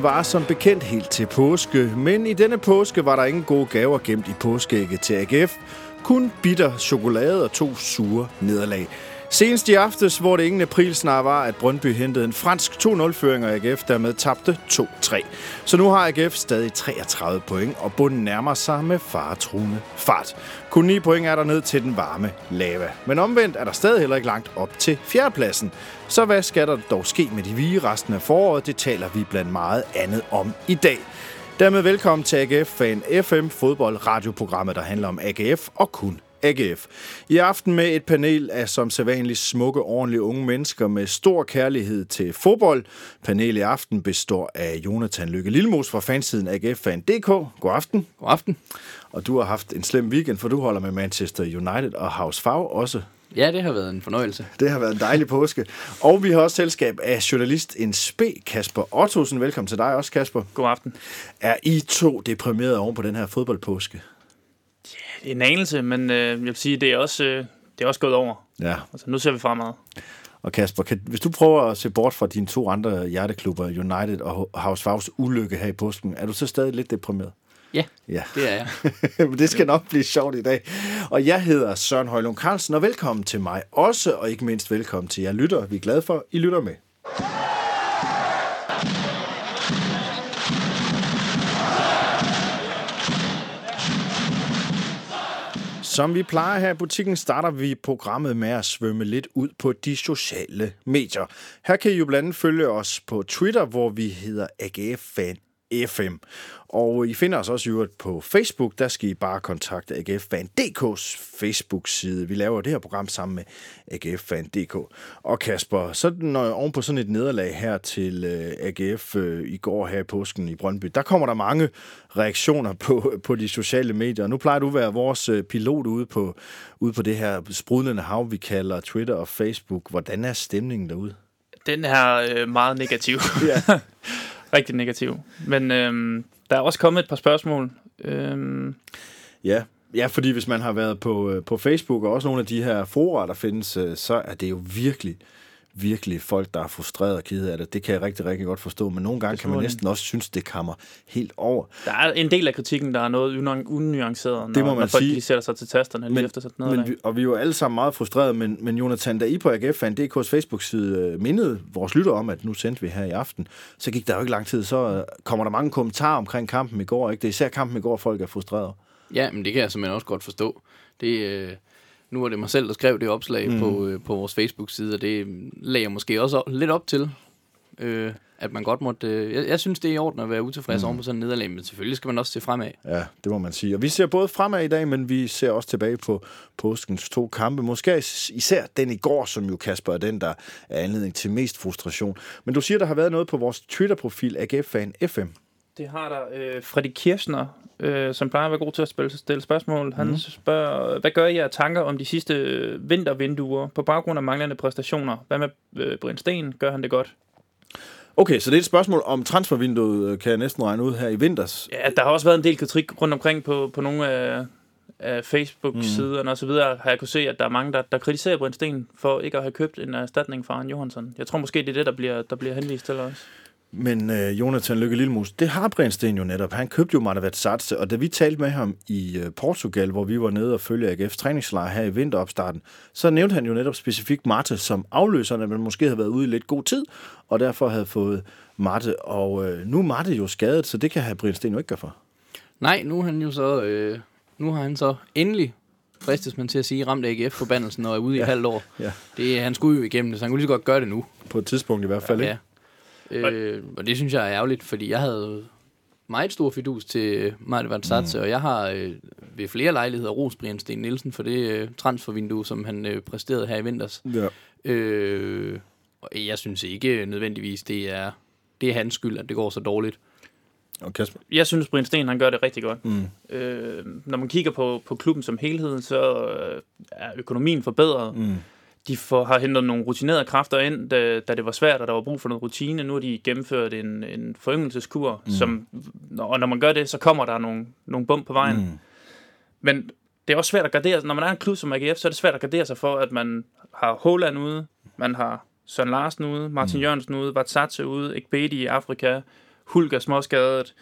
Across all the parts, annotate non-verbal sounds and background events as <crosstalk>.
Julen var som bekendt helt til påske, men i denne påske var der ingen gode gaver gemt i påskeægget til AGF. Kun bitter chokolade og to sure nederlag. Senest i aftes, hvor det ingen aprilsnar var, at Brøndby hentede en fransk 2-0-føring, og AGF dermed tabte 2-3. Så nu har AGF stadig 33 point, og bunden nærmer sig med faretruende fart. Kun 9 point er der ned til den varme lava. Men omvendt er der stadig heller ikke langt op til fjerdepladsen. Så hvad skal der dog ske med de vige resten af foråret? Det taler vi blandt meget andet om i dag. Dermed velkommen til AGF Fan FM fodbold radioprogrammet, der handler om AGF og kun AGF. I aften med et panel af som sædvanligt smukke, ordentlige unge mennesker med stor kærlighed til fodbold. Panelet i aften består af Jonathan Lykke Lillemus fra fansiden AGFFan.dk. God aften. God aften. Og du har haft en slem weekend, for du holder med Manchester United og House Fag også. Ja, det har været en fornøjelse. Det har været en dejlig påske. Og vi har også selskab af journalist en spe, Kasper Ottosen. Velkommen til dig også, Kasper. God aften. Er I to deprimeret oven på den her fodboldpåske? En anelse, men øh, jeg vil sige, det er også, øh, det er også gået over. Ja. Altså, nu ser vi fremad. Og Kasper, kan, hvis du prøver at se bort fra dine to andre hjerteklubber, United og House ulykke her i påsken, er du så stadig lidt deprimeret? Ja, Ja. det er jeg. <laughs> Men det skal nok blive sjovt i dag. Og jeg hedder Søren Højlund Carlsen, og velkommen til mig også, og ikke mindst velkommen til jer lytter. Vi er glade for, at I lytter med. Som vi plejer her i butikken, starter vi programmet med at svømme lidt ud på de sociale medier. Her kan I jo blandt andet følge os på Twitter, hvor vi hedder AGF Fan FM. Og I finder os også i øvrigt på Facebook. Der skal I bare kontakte AGF Fan DK's Facebook-side. Vi laver det her program sammen med AGF Fan DK. Og Kasper, så når jeg oven på sådan et nederlag her til øh, AGF øh, i går her i påsken i Brøndby, der kommer der mange reaktioner på, <laughs> på de sociale medier. Nu plejer du at være vores øh, pilot ude på, ude på det her sprudlende hav, vi kalder Twitter og Facebook. Hvordan er stemningen derude? Den er øh, meget negativ. Ja. <laughs> Rigtig negativ. Men øhm, der er også kommet et par spørgsmål. Øhm. Ja, ja fordi hvis man har været på, øh, på Facebook og også nogle af de her fora, der findes, øh, så er det jo virkelig, virkelig folk, der er frustreret og kede af det. Det kan jeg rigtig, rigtig godt forstå, men nogle gange kan man næsten også synes, det kammer helt over. der er en del af kritikken, der er noget unuan- unuanceret, når, Det må man når folk sige. lige sætter sig til tasterne lige Men- efter sådan noget. Men vi, og vi er jo alle sammen meget frustrerede, men, men Jonathan, da I på AGF-DK's Facebook-side øh, mindede vores lytter om, at nu sendte vi her i aften, så gik der jo ikke lang tid, så øh, kommer der mange kommentarer omkring kampen i går. Ikke? Det er især kampen i går, folk er frustrerede. Ja, men det kan jeg simpelthen også godt forstå. Det, øh, nu er det mig selv, der skrev det opslag mm. på, øh, på vores Facebook-side, og det lagde jeg måske også lidt op til, øh, at man godt måtte... Øh, jeg, jeg synes, det er i orden at være utilfreds mm. oven på sådan en nederlag, men selvfølgelig skal man også se fremad. Ja, det må man sige. Og vi ser både fremad i dag, men vi ser også tilbage på påskens to kampe. Måske is- især den i går, som jo Kasper er den, der er anledning til mest frustration. Men du siger, der har været noget på vores Twitter-profil, AGF-fan FM. Det har der øh, Fredrik Kirchner, øh, som plejer at være god til at spille, stille spørgsmål. Han mm. spørger, hvad gør I tanker om de sidste øh, vintervinduer på baggrund af manglende præstationer? Hvad med øh, Brind Sten? Gør han det godt? Okay, så det er et spørgsmål om transfervinduet, øh, kan jeg næsten regne ud her i vinters. Ja, der har også været en del kritik rundt omkring på, på nogle af, af Facebook-siderne mm. og så videre, har jeg kunne se, at der er mange, der, der kritiserer Brind Sten for ikke at have købt en erstatning fra Arne Johansson. Jeg tror måske, det er det, der bliver, der bliver henvist til også. Men øh, Jonathan Lykke Lillemus, det har Brindsten jo netop. Han købte jo Martavat Satse, og da vi talte med ham i øh, Portugal, hvor vi var nede og følge AGF's træningslejr her i vinteropstarten, så nævnte han jo netop specifikt Marte som afløserne, men måske havde været ude i lidt god tid, og derfor havde fået Marte. Og øh, nu er Marte jo skadet, så det kan have Brindsten jo ikke gøre for. Nej, nu han jo så... Øh, nu har han så endelig fristes man til at sige, ramt AGF-forbandelsen og er ude i Ja. et halvt år. Ja. Det, han skulle jo igennem det, så han kunne lige så godt gøre det nu. På et tidspunkt i hvert fald, ikke? Ja. Øh, og det synes jeg er ærgerligt, fordi jeg havde meget stor fidus til Martin Van Satse, mm. og jeg har øh, ved flere lejligheder ros Brian Sten Nielsen for det øh, transfervindue, som han øh, præsterede her i vinters. Ja. Øh, og jeg synes ikke nødvendigvis, det er, det er hans skyld, at det går så dårligt. Og Kasper? Jeg synes, Brian Sten han gør det rigtig godt. Mm. Øh, når man kigger på, på klubben som helhed, så øh, er økonomien forbedret. Mm. De får, har hentet nogle rutinerede kræfter ind, da, da det var svært, og der var brug for noget rutine. Nu har de gennemført en, en foryngelseskur, mm. som, og når man gør det, så kommer der nogle, nogle bump på vejen. Mm. Men det er også svært at gardere Når man er en klub som AGF, så er det svært at gardere sig for, at man har Holland ude, man har Søren Larsen ude, Martin mm. Jørgensen ude, Vatsatse ude, Ekbedi i Afrika, Hulk er småskadet,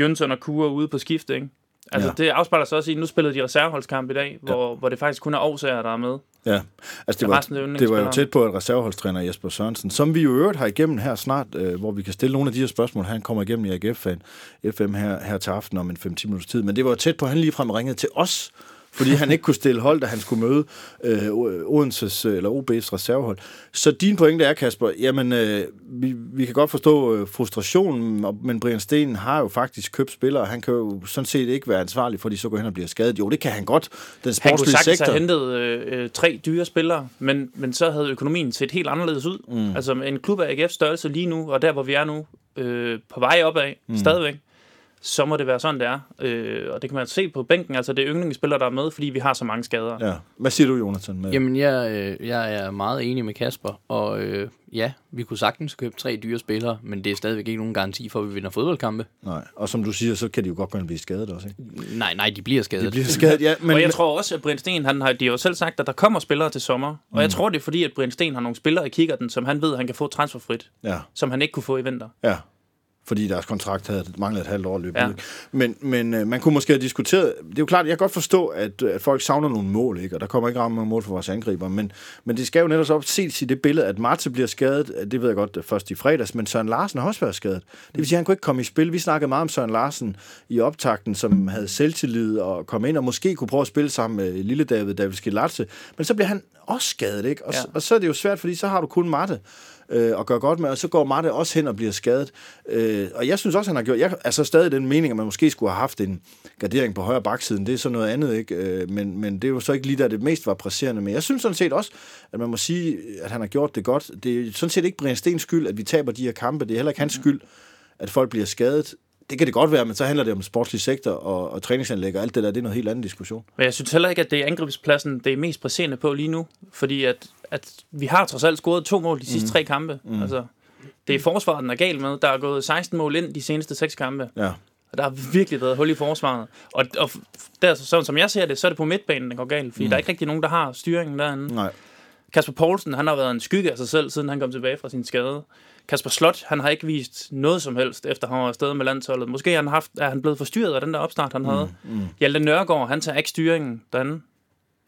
Jønsson og Kure ude på skift, ikke? Altså, Ja. det afspejler sig også i, nu spillede de reserveholdskamp i dag, hvor, ja. hvor det faktisk kun er Aarhusager, der er med. Ja, altså det var, det var jo tæt på, at reserveholdstræner Jesper Sørensen, som vi jo øvrigt har igennem her snart, øh, hvor vi kan stille nogle af de her spørgsmål, han kommer igennem i AGF-fan, FM her, her til aften om en 5-10 minutters tid, men det var jo tæt på, at han ligefrem ringede til os, fordi han ikke kunne stille hold, da han skulle møde øh, Odenses øh, eller OB's reservehold. Så din pointe er, Kasper, jamen, øh, vi, vi kan godt forstå øh, frustrationen, men Brian Sten har jo faktisk købt spillere, han kan jo sådan set ikke være ansvarlig for, at de så går hen og bliver skadet. Jo, det kan han godt, den Han kunne sportslige sektor. have hentet øh, øh, tre dyre spillere, men, men så havde økonomien set helt anderledes ud. Mm. Altså en klub af AGF størrelse lige nu, og der hvor vi er nu, øh, på vej opad, mm. stadigvæk, så må det være sådan, det er. Øh, og det kan man se på bænken, altså det er yndlingsspillere, der er med, fordi vi har så mange skader. Ja. Hvad siger du, Jonathan? Med? Jamen, jeg, øh, jeg er meget enig med Kasper, og øh, ja, vi kunne sagtens købe tre dyre spillere, men det er stadigvæk ikke nogen garanti for, at vi vinder fodboldkampe. Nej, og som du siger, så kan de jo godt og blive skadet også, ikke? Nej, nej, de bliver skadet. De bliver skadet, ja. <laughs> Men, Men, og jeg tror også, at Brian Sten, han har, de har jo selv sagt, at der kommer spillere til sommer. Og Mm. jeg tror, det er fordi, at Brian Sten har nogle spillere i kikkerten, som han ved, han kan få transferfrit, ja, som han ikke kunne få i vinter. ja. Fordi deres kontrakt havde manglet et halvt år løbet. Ja. Ja. Men, men øh, man kunne måske have diskuteret... Det er jo klart, jeg kan godt forstå, at, at folk savner nogle mål, ikke? og der kommer ikke ramme mål for vores angriber. Men, men det skal jo netop op ses i det billede, at Martin bliver skadet. Det ved jeg godt øh, først i fredags, men Søren Larsen har også været skadet. Det vil sige, at han kunne ikke komme i spil. Vi snakkede meget om Søren Larsen i optakten, som havde selvtillid og kom ind og måske kunne prøve at spille sammen med lille David, David Skilatse. Men så bliver han også skadet, ikke? Og. Ja. og så er det jo svært, fordi så har du kun Marte øh, og gør godt med, og så går Marte også hen og bliver skadet. Øh, og jeg synes også, han har gjort... Jeg er så stadig den mening, at man måske skulle have haft en gardering på højre baksiden. Det er så noget andet, ikke? Øh, men, men det er jo så ikke lige der, det mest var presserende. Men jeg synes sådan set også, at man må sige, at han har gjort det godt. Det er sådan set ikke Brian Stens skyld, at vi taber de her kampe. Det er heller ikke hans skyld, at folk bliver skadet. Det kan det godt være, men så handler det om sportslig sektor og, og træningsanlæg og alt det der. Det er noget helt anden diskussion. Men jeg synes heller ikke, at det er angrebspladsen, det er mest presserende på lige nu. Fordi at, at vi har trods alt scoret to mål de sidste mm. tre kampe. Mm. Altså, det er forsvaret, den er gal med. Der er gået 16 mål ind de seneste seks kampe. Ja. Og der har virkelig været hul i forsvaret. Og, og der, sådan som jeg ser det, så er det på midtbanen, den går galt. Fordi mm. der er ikke rigtig nogen, der har styringen derinde. Nej. Kasper Poulsen, han har været en skygge af sig selv, siden han kom tilbage fra sin skade. Kasper Slot, han har ikke vist noget som helst, efter han var afsted med landsholdet. Måske er han, haft, er han blevet forstyrret af den der opstart, han havde. Mm, mm. Hjalte Nørgaard, han tager ikke styringen derinde.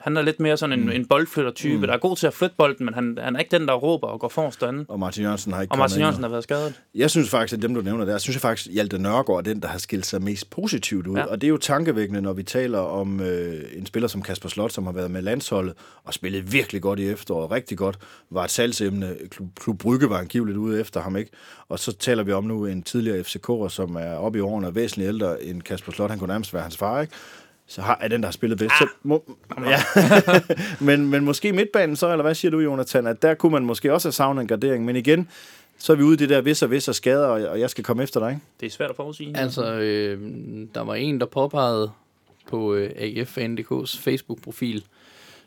Han er lidt mere sådan en, mm. en boldflytter-type, mm. der er god til at flytte bolden, men han, han er ikke den, der råber og går forrest derinde. Og Martin Jørgensen har ikke Og Martin Jørgensen har været skadet. Jeg synes faktisk, at dem, du nævner der, synes jeg faktisk, Hjalte Nørgaard er den, der har skilt sig mest positivt ud. Ja. Og det er jo tankevækkende, når vi taler om øh, en spiller som Kasper Slot, som har været med landsholdet og spillet virkelig godt i efteråret, rigtig godt, var et salgsemne. Klub, Klub Brygge var angiveligt ude efter ham, ikke? Og så taler vi om nu en tidligere FCK'er, som er oppe i årene og væsentligt ældre end Kasper Slot. Han kunne nærmest være hans far, ikke? Så har, er den, der har spillet bedst. Så må, ja. <laughs> men, men måske midtbanen så, eller hvad siger du, Jonathan? At der kunne man måske også have savnet en gardering. Men igen, så er vi ude i det der vis og vis og skader, og jeg skal komme efter dig, ikke? Det er svært at forudsige. Altså, øh, der var en, der påpegede på øh, AGF-DK's Facebook-profil,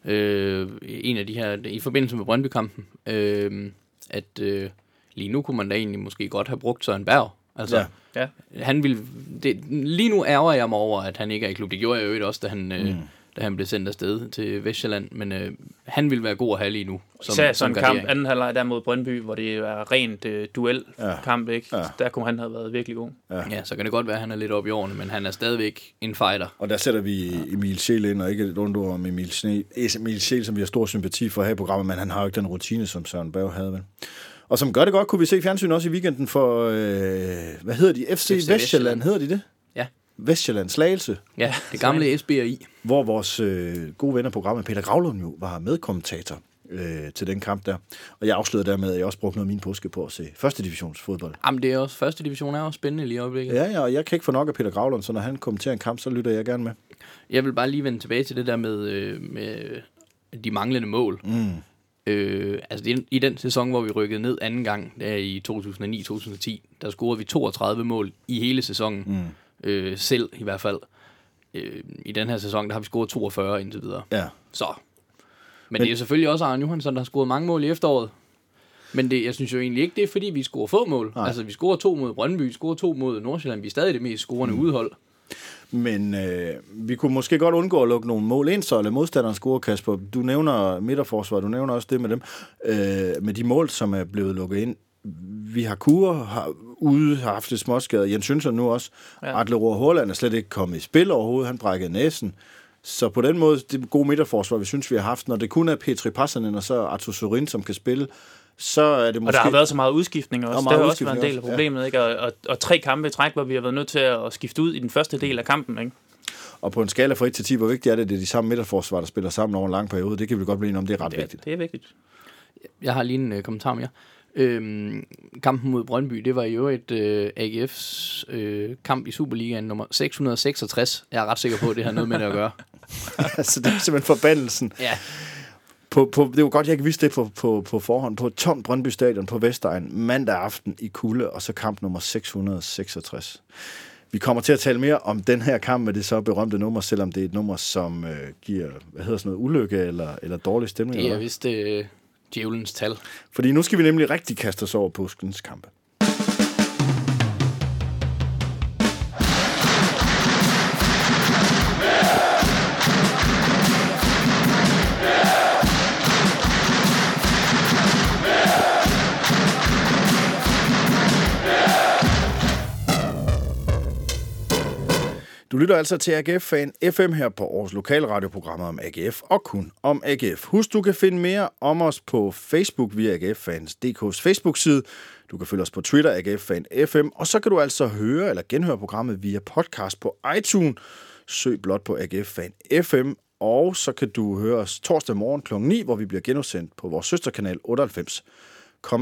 øh, en af de her, i forbindelse med Brøndby-kampen, øh, at øh, lige nu kunne man da egentlig måske godt have brugt Søren Berg. Altså, Ja. ja. Ja. han vil, det, lige nu ærger jeg mig over, at han ikke er i klub. Det gjorde jeg jo også, da han, øh, da han blev sendt afsted til Vestjylland. Men øh, han vil være god at have lige nu. Som, Især sådan en kamp, gardering. anden halvleg der mod Brøndby, hvor det er rent øh, duelkamp, ikke? Ja. Der kunne han have været virkelig god. Ja, så kan det godt være, at han er lidt oppe i årene, men han er stadigvæk en fighter. Og der sætter vi Emil Scheel ind, og ikke et ondt ord om Emil, Scheel, Emil Scheel, som vi har stor sympati for her i programmet, men han har jo ikke den rutine, som Søren Berg havde. Vel? Og som gør det godt, kunne vi se fjernsyn også i weekenden for, øh, hvad hedder de? FC, FC Vestjylland, Vestjylland. hedder de det? Ja, Vestjylland Slagelse, ja det gamle SBRI. hvor vores øh, gode venner programmet, Peter Gravlund jo, var medkommentator øh, til den kamp der. Og jeg afslørede dermed, at jeg også brugte noget af min påske på at se første divisionsfodbold. Jamen, det er også, første division er også spændende lige i øjeblikket. Ja, ja, og jeg kan ikke få nok af Peter Gravlund, så når han kommenterer en kamp, så lytter jeg gerne med. Jeg vil bare lige vende tilbage til det der med, øh, med de manglende mål. Mm. Øh, altså i den sæson, hvor vi rykkede ned anden gang, der i 2009-2010, der scorede vi 32 mål i hele sæsonen. Mm. Øh, selv i hvert fald. Øh, I den her sæson, der har vi scoret 42 indtil videre. Ja, Så. Men, Men det er selvfølgelig også Arne Johansson, der har scoret mange mål i efteråret. Men det, jeg synes jo egentlig ikke, det er fordi, vi scorer få mål. Nej. Altså, vi scorer to mod Brøndby, vi scorer to mod Nordsjælland. Vi er stadig det mest scorende mm. udhold. Men øh, vi kunne måske godt undgå at lukke nogle mål ind, så eller modstanderen scorer, Kasper. Du nævner midterforsvar, du nævner også det med dem. Øh, med de mål, som er blevet lukket ind. vi har Kure har ude har haft et småskade. Jens Sønsen nu også. Ja. Atle Rohr Hårland er slet ikke kommet i spil overhovedet. Han brækkede næsen. Så på den måde, det gode midterforsvar, vi synes, vi har haft, når det kun er Petri Passanen og så Artur Sorin, som kan spille, så er det måske... Og der har været så meget udskiftning også. Meget det har også været en del af problemet, ja. ikke? Og, og, og, tre kampe i træk, hvor vi har været nødt til at skifte ud i den første del af kampen, ikke? Og på en skala fra 1 til 10, hvor vigtigt er det, at det er de samme midterforsvar, der spiller sammen over en lang periode? Det kan vi godt blive enige om, det er ret det er, vigtigt. Det er vigtigt. Jeg har lige en uh, kommentar mere. Øhm, kampen mod Brøndby, det var jo et øh, AGF's øh, kamp i Superligaen nummer 666. Jeg er ret sikker på, at det har noget med det at gøre. <laughs> altså, det er simpelthen forbandelsen. Ja. På, på, det var godt, jeg ikke vidste det på, på, på forhånd. På Tom Brøndby Stadion på Vestegn, mandag aften i kulde, og så kamp nummer 666. Vi kommer til at tale mere om den her kamp med det så berømte nummer, selvom det er et nummer, som øh, giver, hvad hedder sådan noget, ulykke eller, eller dårlig stemning. Det er eller? vist øh, djævelens tal. Fordi nu skal vi nemlig rigtig kaste os over påskens kampe. Lytter altså til AGF-fan FM her på vores lokale radioprogrammer om AGF og kun om AGF. Husk, du kan finde mere om os på Facebook via AGF-fans.dk's Facebook-side. Du kan følge os på Twitter, AGF-fan FM, og så kan du altså høre eller genhøre programmet via podcast på iTunes. Søg blot på AGF-fan FM, og så kan du høre os torsdag morgen kl. 9, hvor vi bliver genudsendt på vores søsterkanal 98.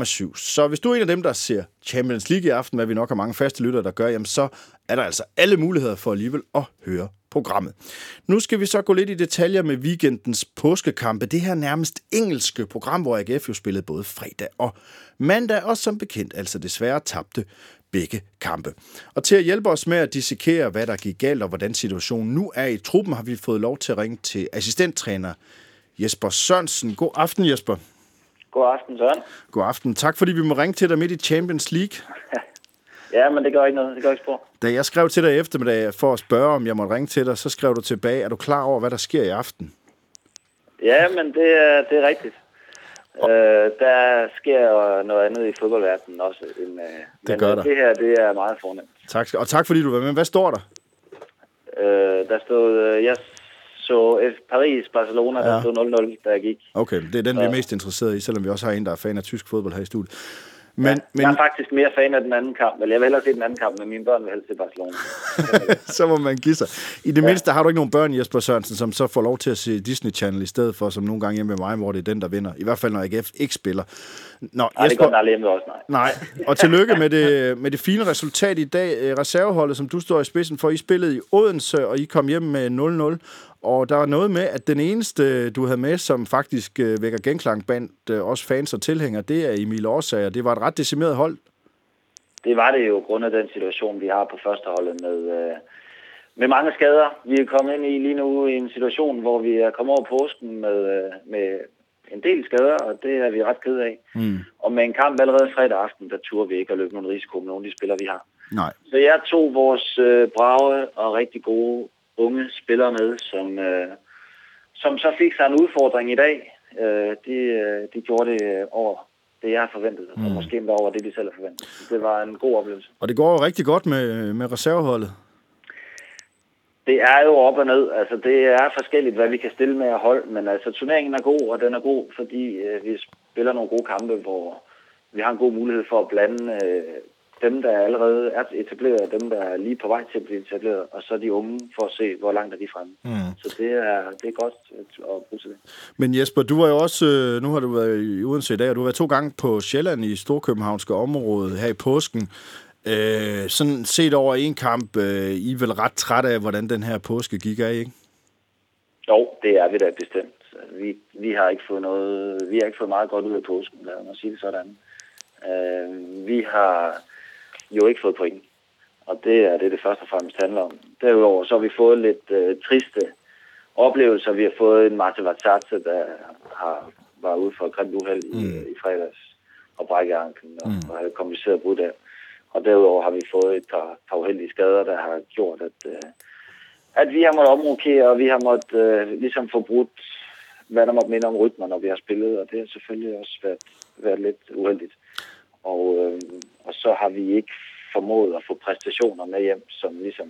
7. Så hvis du er en af dem, der ser Champions League i aften, hvad vi nok har mange faste lyttere, der gør, jamen så er der altså alle muligheder for alligevel at høre programmet. Nu skal vi så gå lidt i detaljer med weekendens påskekampe. Det her nærmest engelske program, hvor AGF jo spillede både fredag og mandag, og som bekendt altså desværre tabte begge kampe. Og til at hjælpe os med at dissekere, hvad der gik galt og hvordan situationen nu er i truppen, har vi fået lov til at ringe til assistenttræner Jesper Sørensen. God aften, Jesper. God aften, Søren. God aften. Tak fordi vi må ringe til dig midt i Champions League. <laughs> ja, men det gør ikke noget. Det gør ikke spor. Da jeg skrev til dig i eftermiddag for at spørge, om jeg måtte ringe til dig, så skrev du tilbage, er du klar over, hvad der sker i aften? Ja, men det er, det er rigtigt. Og... Øh, der sker noget andet i fodboldverdenen også. End, øh, det men, gør der. Det her, det er meget fornemt. Tak, og tak fordi du var med. Hvad står der? Øh, der stod, øh, jeg så Paris-Barcelona, ja. der stod 0-0, da jeg gik. Okay, det er den, så. vi er mest interesseret i, selvom vi også har en, der er fan af tysk fodbold her i studiet. Men, ja, men... Jeg er faktisk mere fan af den anden kamp, men jeg vil hellere se den anden kamp, men mine børn vil helst se Barcelona. <laughs> så må man give sig. I det ja. mindste har du ikke nogen børn, Jesper Sørensen, som så får lov til at se Disney Channel i stedet for, som nogle gange hjemme med mig, hvor det er den, der vinder. I hvert fald, når AGF ikke spiller. Nå, nej, Jesper... det går aldrig hjemme også, nej. Nej, og tillykke med det, med det fine resultat i dag. Øh, reserveholdet, som du står i spidsen for, I spillede i Odense, og I kom hjem med 0-0. Og der var noget med, at den eneste, du havde med, som faktisk øh, vækker genklang blandt øh, os fans og tilhængere, det er Emil Årsager. Det var et ret decimeret hold. Det var det jo, grund af den situation, vi har på førsteholdet med, øh, med mange skader. Vi er kommet ind i lige nu i en situation, hvor vi er kommet over påsken med, øh, med en del skader, og det er vi ret ked af. Mm. Og med en kamp allerede fredag aften, der turde vi ikke at løbe nogen risiko med nogle af de spillere, vi har. Nej. Så jeg tog vores øh, brave og rigtig gode unge spillere med, som, øh, som så fik sig en udfordring i dag. Øh, de, øh, de gjorde det over det, jeg har forventet, mm. og måske endda over det, de selv har forventet. Det var en god oplevelse. Og det går jo rigtig godt med, med reserveholdet. Det er jo op og ned. Altså, det er forskelligt, hvad vi kan stille med at hold, men altså, turneringen er god, og den er god, fordi øh, vi spiller nogle gode kampe, hvor vi har en god mulighed for at blande øh, dem, der allerede er etableret, og dem, der er lige på vej til at blive etableret, og så de unge for at se, hvor langt er de fremme. Mm. Så det er, det er godt at bruge til det. Men Jesper, du var jo også, øh, nu har du været i Odense i dag, og du har været to gange på Sjælland i Storkøbenhavnske område her i påsken. Øh, sådan set over en kamp, øh, I er vel ret træt af, hvordan den her påske gik af, ikke? Jo, det er vi da bestemt. Vi, vi har ikke fået noget, vi har ikke fået meget godt ud af påsken, lad mig sige det sådan. Øh, vi har jo ikke fået point. Og det er det, det første og fremmest handler om. Derudover så har vi fået lidt øh, triste oplevelser. Vi har fået en Martin Vatsatse, der har, var ude for et grimt uheld i, mm. i fredags og brække anklen og, mm. og havde kompliceret brud der. Og derudover har vi fået et par, par uheldige skader, der har gjort, at, øh, at vi har måttet omrokere, og vi har måttet øh, ligesom få brudt, hvad der måtte minde om rytmer, når vi har spillet, og det har selvfølgelig også været, været lidt uheldigt. og, øh, og så har vi ikke formået at få præstationer med hjem, som ligesom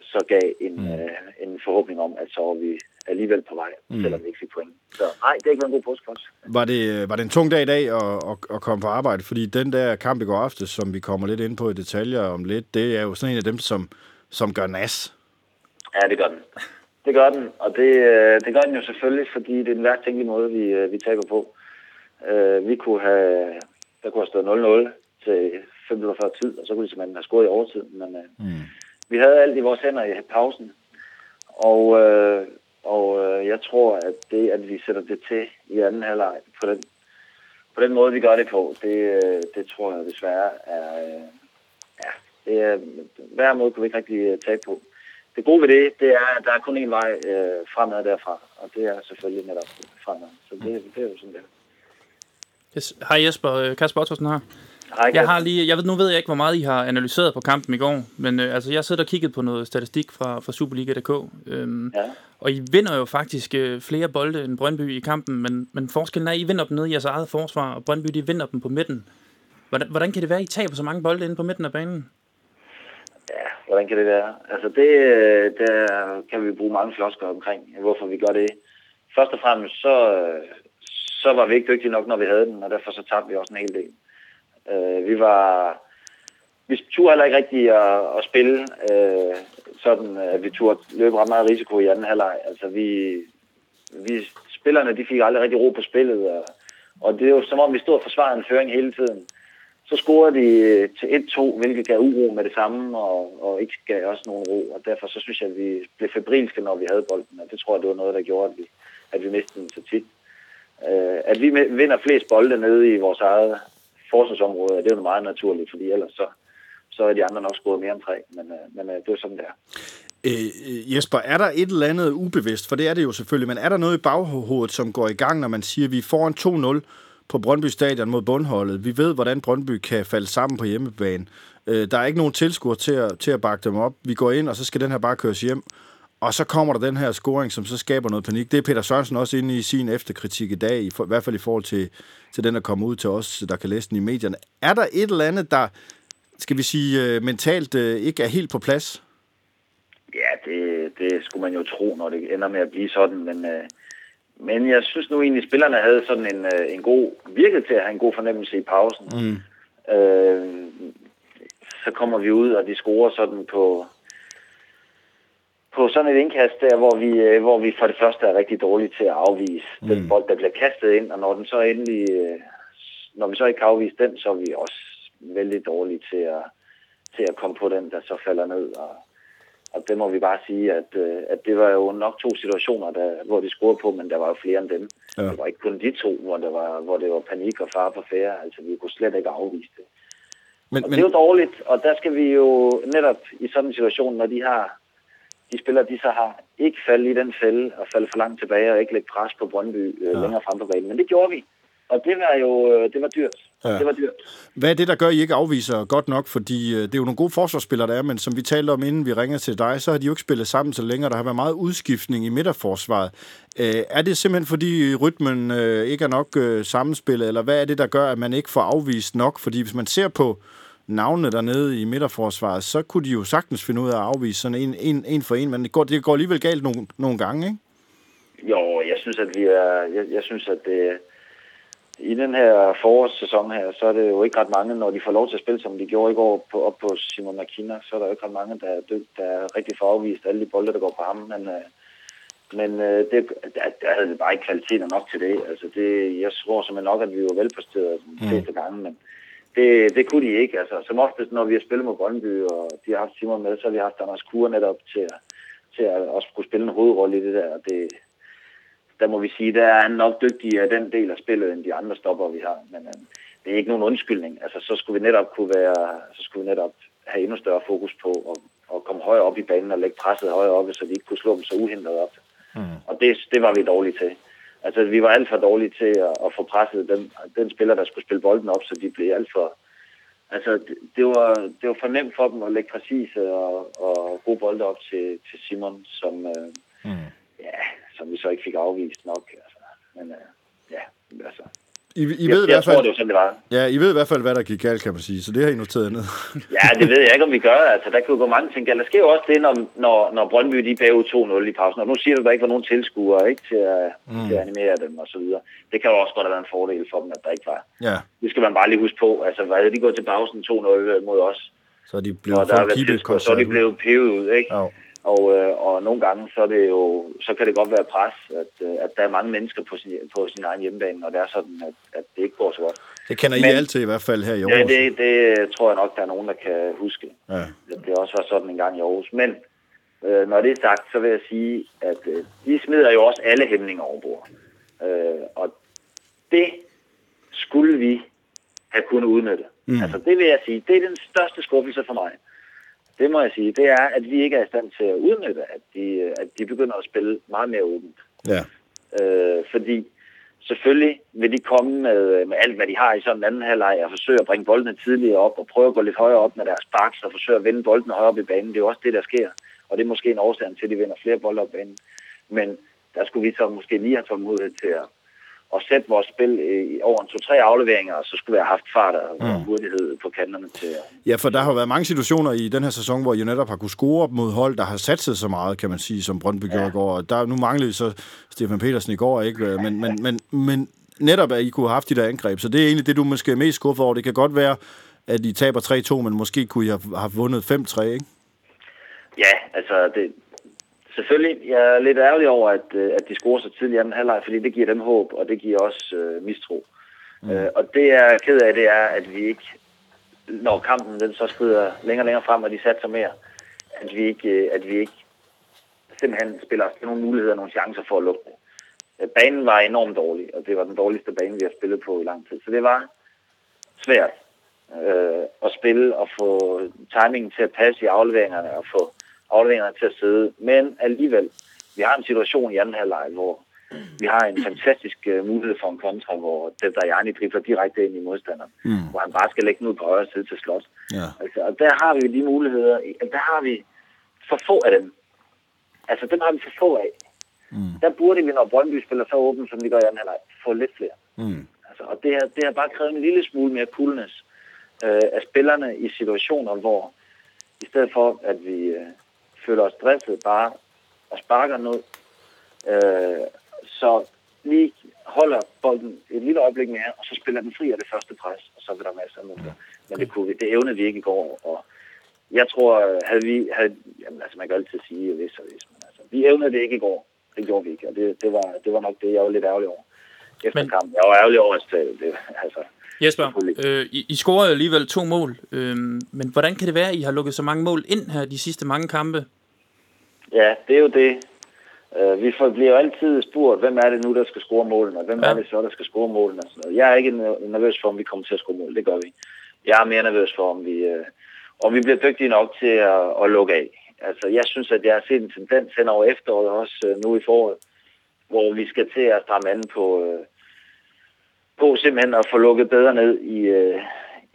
så gav en, mm. øh, en forhåbning om, at så var vi alligevel på vej, mm. selvom vi ikke fik point. Så nej, det er ikke en god påske for os. Var det, var det en tung dag i dag at, at, at komme på arbejde? Fordi den der kamp i går aftes, som vi kommer lidt ind på i detaljer om lidt, det er jo sådan en af dem, som, som gør nas. Ja, det gør den. Det gør den, og det, øh, det gør den jo selvfølgelig, fordi det er den værst tænkelige måde, vi, øh, vi taber på. Uh, vi kunne have, der kunne have stået 0-0 til 5 minutter før tid, og så kunne vi simpelthen have scoret i overtid. Men uh, mm. vi havde alt i vores hænder i pausen, og, uh, og uh, jeg tror, at det, at vi sætter det til i anden halvleg på den, på den måde, vi gør det på, det, det tror jeg desværre er... Uh, ja, det er, hver måde kunne vi ikke rigtig tage på det gode ved det, det er, at der er kun én vej øh, fremad derfra, og det er selvfølgelig netop fremad. Så det, det er jo sådan, det yes. Hej Jesper, øh, Kasper Ottersen her. Hej, jeg har lige, jeg ved, nu ved jeg ikke, hvor meget I har analyseret på kampen i går, men øh, altså, jeg sidder og kigget på noget statistik fra, fra Superliga.dk, øhm, ja. og I vinder jo faktisk øh, flere bolde end Brøndby i kampen, men, men forskellen er, at I vinder dem nede i jeres eget forsvar, og Brøndby de vinder dem på midten. Hvordan, hvordan kan det være, at I taber så mange bolde inde på midten af banen? Ja, hvordan kan det være? Altså det, der kan vi bruge mange flosker omkring, hvorfor vi gør det. Først og fremmest, så, så var vi ikke dygtige nok, når vi havde den, og derfor så tabte vi også en hel del. Øh, vi var... Vi turde heller ikke rigtig at, at spille øh, sådan, at vi turde løbe ret meget risiko i anden halvleg. Altså vi, vi, spillerne, de fik aldrig rigtig ro på spillet, og, og det er jo som om, vi stod og forsvarede en føring hele tiden. Så scorede de til 1-2, hvilket gav uro med det samme, og, og ikke gav også nogen ro. Og derfor så synes jeg, at vi blev febrilske, når vi havde bolden. Og det tror jeg, det var noget, der gjorde, at vi, at vi mistede den så tit. Uh, at vi vinder flest bolde nede i vores eget forsvarsområde, det er jo meget naturligt, fordi ellers så, så er de andre nok scoret mere end tre. Men, øh, men øh, det er sådan, det er. Øh, Jesper, er der et eller andet ubevidst, for det er det jo selvfølgelig, men er der noget i baghovedet, som går i gang, når man siger, at vi får en 2-0, på Brøndby Stadion mod bundholdet. Vi ved, hvordan Brøndby kan falde sammen på hjemmebane. Øh, der er ikke nogen tilskuer til at, til at bakke dem op. Vi går ind, og så skal den her bare køres hjem. Og så kommer der den her scoring, som så skaber noget panik. Det er Peter Sørensen også inde i sin efterkritik i dag, i, for, i hvert fald i forhold til, til den, der kommer ud til os, der kan læse den i medierne. Er der et eller andet, der, skal vi sige, øh, mentalt øh, ikke er helt på plads? Ja, det, det skulle man jo tro, når det ender med at blive sådan, men... Øh men jeg synes nu egentlig, at spillerne havde sådan en, en god, virket til at have en god fornemmelse i pausen. Mm. Øh, så kommer vi ud, og de scorer sådan på, på sådan et indkast der, hvor vi, øh, hvor vi for det første er rigtig dårlige til at afvise mm. den bold, der bliver kastet ind, og når den så endelig, øh, når vi så ikke kan afvise den, så er vi også vældig dårlige til at, til at komme på den, der så falder ned. Og, og det må vi bare sige, at, øh, at det var jo nok to situationer, der, hvor de scorede på, men der var jo flere end dem. Ja. Det var ikke kun de to, hvor, det var, hvor det var panik og far på færre. Altså, vi kunne slet ikke afvise det. Men, og men... det er jo dårligt, og der skal vi jo netop i sådan en situation, når de har de spillere, de så har ikke faldet i den fælde og faldet for langt tilbage og ikke lægge pres på Brøndby øh, ja. længere frem på banen. Men det gjorde vi. Og det var jo øh, det var dyrt. Ja. Det var dyrt. Hvad er det, der gør, at I ikke afviser godt nok? Fordi øh, det er jo nogle gode forsvarsspillere, der er, men som vi talte om, inden vi ringer til dig, så har de jo ikke spillet sammen så længe, der har været meget udskiftning i midterforsvaret. Øh, er det simpelthen, fordi rytmen ikke er nok sammenspillet, eller hvad er det, der gør, at man ikke får afvist nok? Fordi hvis man ser på navnene dernede i midterforsvaret, så kunne de jo sagtens finde ud af at afvise sådan en, en, en for en, men det går, det går alligevel galt nogle, nogle gange, ikke? Jo, jeg synes, at vi er, jeg, jeg synes, at det, i den her forårssæson her, så er det jo ikke ret mange, når de får lov til at spille, som de gjorde i går på, op på Simon Makina, så er der jo ikke ret mange, der er, dygt, der er rigtig forafvist alle de bolde, der går på ham. Men, øh, men øh, det, der, der havde vi bare ikke kvaliteter nok til det. Altså det, jeg tror simpelthen nok, at vi var velpræsteret de mm. fleste gange, men det, det kunne de ikke. Altså, som oftest, når vi har spillet mod Brøndby, og de har haft Simon med, så har vi haft Anders Kure netop til at, til at også kunne spille en hovedrolle i det der. Det, der må vi sige, der er han nok dygtigere af den del af spillet, end de andre stopper, vi har. Men øh, det er ikke nogen undskyldning. Altså, så skulle vi netop kunne være, så skulle vi netop have endnu større fokus på at, at komme højere op i banen og lægge presset højere op, så vi ikke kunne slå dem så uhindret op. Mm. Og det, det var vi dårlige til. Altså, vi var alt for dårlige til at, at få presset den, den spiller, der skulle spille bolden op, så de blev alt for... Altså, det, det, var, det var for nemt for dem at lægge præcise og, og gode bolde op til, til Simon, som... Øh, mm. Ja, som vi så ikke fik afvist nok. Altså. Men øh, ja, altså, I, I jeg, ved i jeg hvert tror, fald, det var sådan, det var. ja, I ved i hvert fald, hvad der gik galt, kan man sige. Så det har I noteret ned. <laughs> Ja, det ved jeg ikke, om vi gør. Altså, der kan jo gå mange ting galt. Der sker jo også det, når, når, når Brøndby de er bagud 2-0 i pausen. Og nu siger du, at der ikke var nogen tilskuere ikke, til, at, mm. til at animere dem og så videre. Det kan jo også godt have været en fordel for dem, at der ikke var. Ja, Det skal man bare lige huske på. Altså, hvad de gået til pausen 2-0 mod os? så er de blevet for tilskuere, så er de blevet pivet ud, ikke? Ja. Og, øh, og nogle gange, så, er det jo, så kan det godt være pres, at, øh, at der er mange mennesker på sin, på sin egen hjemmebane, og det er sådan, at, at det ikke går så godt. Det kender I Men- altid i hvert fald her i Ja, Aarhus. det, det tror jeg nok, der er nogen, der kan huske. Ja. det også var sådan en gang i Aarhus. Men øh, når det er sagt, så vil jeg sige, at øh, de smider jo også alle hæmninger over bord. Øh, og det skulle vi have kunnet udnytte. Mm. Altså det vil jeg sige, det er den største skuffelse for mig. Det må jeg sige, det er, at vi ikke er i stand til at udnytte, at de, at de begynder at spille meget mere åbent. Ja. Øh, fordi selvfølgelig vil de komme med, med alt, hvad de har i sådan en anden halvleg, og forsøge at bringe boldene tidligere op, og prøve at gå lidt højere op med deres baks, og forsøge at vende boldene højere op i banen. Det er jo også det, der sker. Og det er måske en årsag til, at de vinder flere bolde op i banen. Men der skulle vi så måske lige have tålmodighed til at, at sætte vores spil i, over en to-tre afleveringer, og så skulle vi have haft fart og mm. hurtighed på kanterne til Ja, for der har været mange situationer i den her sæson, hvor I netop har kunne score mod hold, der har satset så meget, kan man sige, som Brøndby gjorde i går. Og Der, nu manglede så Stefan Petersen i går, ikke? Men, men, men, men netop, at I kunne have haft de der angreb. Så det er egentlig det, du måske er mest skuffet over. Det kan godt være, at I taber 3-2, men måske kunne I have, have vundet 5-3, ikke? Ja, altså det, selvfølgelig. Jeg er lidt ærgerlig over, at, øh, at de scorer så tidligt i anden halvleg, fordi det giver dem håb, og det giver også øh, mistro. Mm. Øh, og det jeg er ked af, det er, at vi ikke, når kampen den så skrider længere og længere frem, og de satser mere, at vi ikke, øh, at vi ikke simpelthen spiller os nogle muligheder, nogle chancer for at lukke det. Øh, Banen var enormt dårlig, og det var den dårligste bane, vi har spillet på i lang tid. Så det var svært øh, at spille og få timingen til at passe i afleveringerne og få afleveringerne til at sidde. Men alligevel, vi har en situation i anden halvleg, hvor vi har en fantastisk uh, mulighed for en kontra, hvor den der Jani dribler direkte ind i modstanderen, mm. hvor han bare skal lægge den ud på højre side til slot. Ja. Altså, og der har vi de muligheder, der har vi for få af dem. Altså, dem har vi for få af. Mm. Der burde vi, når Brøndby spiller så åbent, som de gør i anden halvleg, få lidt flere. Mm. Altså, og det har, det har bare krævet en lille smule mere coolness øh, af spillerne i situationer, hvor i stedet for, at vi øh, føler os stresset bare og sparker noget, øh, så lige holder bolden et lille øjeblik mere, og så spiller den fri af det første pres, og så vil der masser af muligheder. Men det, kunne vi, det evnede vi ikke i går, og jeg tror, havde vi, havde, jamen, altså man kan altid sige, hvis og hvis, men altså, vi evnede det ikke i går. Det gjorde vi ikke, og det, det, var, det var nok det, jeg var lidt ærgerlig over efter Men- kampen. Jeg var ærgerlig over resultatet. Det, altså, Jesper, øh, I, I scorede alligevel to mål, øh, men hvordan kan det være, at I har lukket så mange mål ind her de sidste mange kampe? Ja, det er jo det. Uh, vi får, bliver jo altid spurgt, hvem er det nu, der skal score målene, og hvem Ja. er det så, der skal score målene. Og sådan noget. Jeg er ikke ner- nervøs for, om vi kommer til at score mål. Det gør vi. Jeg er mere nervøs for, om vi, uh, om vi bliver dygtige nok til at, at lukke af. Altså, jeg synes, at jeg har set en tendens hen over efteråret, også uh, nu i foråret, hvor vi skal til at stramme an på, uh, på simpelthen at få lukket bedre ned i, uh,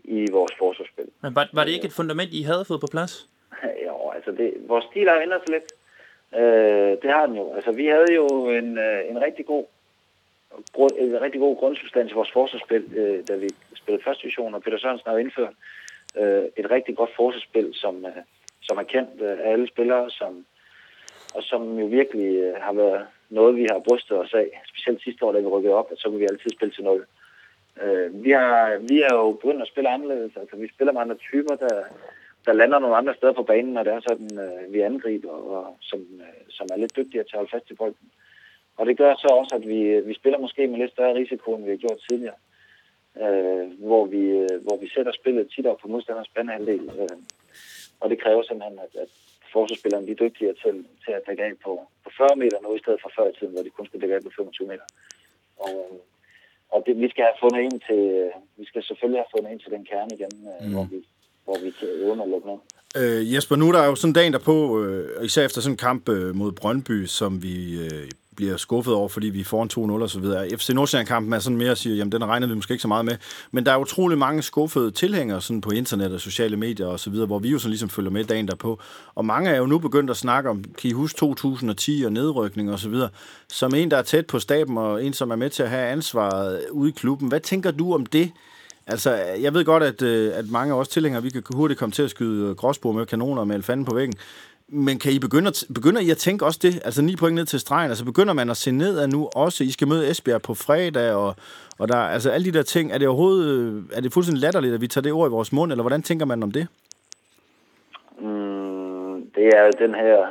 i vores forsvarsspil. Men var, var det ikke et fundament, I havde fået på plads? <laughs> Jo, altså det, vores stil har ændret sig lidt. Øh, det har den jo. Altså vi havde jo en, øh, en rigtig god grund, en rigtig god grundsubstans i vores forsvarsspil, øh, da vi spillede første division, og Peter Sørensen har jo indført øh, et rigtig godt forsvarsspil, som, øh, som er kendt øh, af alle spillere, som, og som jo virkelig øh, har været noget, vi har brystet os af, specielt sidste år, da vi rykkede op, at så kunne vi altid spille til 0. Øh, vi, har, vi er jo begyndt at spille anderledes, altså vi spiller med andre typer, der, der lander nogle andre steder på banen, og det er sådan, øh, vi angriber, og, som, øh, som er lidt dygtigere til at holde fast i bolden. Og det gør så også, at vi, vi spiller måske med lidt større risiko, end vi har gjort tidligere. Øh, hvor, vi, øh, hvor vi sætter spillet tit op på modstanders banehalvdel. Øh, og det kræver simpelthen, at, at forsvarsspillerne er dygtigere til, til at dække af på, på 40 meter nu, i stedet for før i tiden, hvor de kun skulle dække af på 25 meter. Og, og det, vi skal have fundet ind til, vi skal selvfølgelig have fundet ind til den kerne igen, mm. hvor vi, hvor vi kan evne at lukke ned. Øh, Jesper, nu er der jo sådan dagen derpå, øh, især efter sådan en kamp øh, mod Brøndby, som vi øh, bliver skuffet over, fordi vi er foran 2-0 og så videre. FC Nordsjælland-kampen er sådan mere at sige, jamen den regnede vi måske ikke så meget med. Men der er utrolig mange skuffede tilhængere sådan på internet og sociale medier og så videre, hvor vi jo sådan ligesom følger med dagen derpå. Og mange er jo nu begyndt at snakke om, kan I huske 2010 og nedrykning og så videre. Som en, der er tæt på staben og en, som er med til at have ansvaret ude i klubben. Hvad tænker du om det? Altså, jeg ved godt, at, øh, at mange af os tilhængere, vi kan hurtigt komme til at skyde gråsbord med kanoner og male fanden på væggen. Men kan I begynde at, begynder I at tænke også det? Altså 9 point ned til stregen. Altså begynder man at se ned af nu også? I skal møde Esbjerg på fredag, og, og der, altså alle de der ting. Er det overhovedet øh, er det fuldstændig latterligt, at vi tager det ord i vores mund, eller hvordan tænker man om det? Mm, det er jo den her...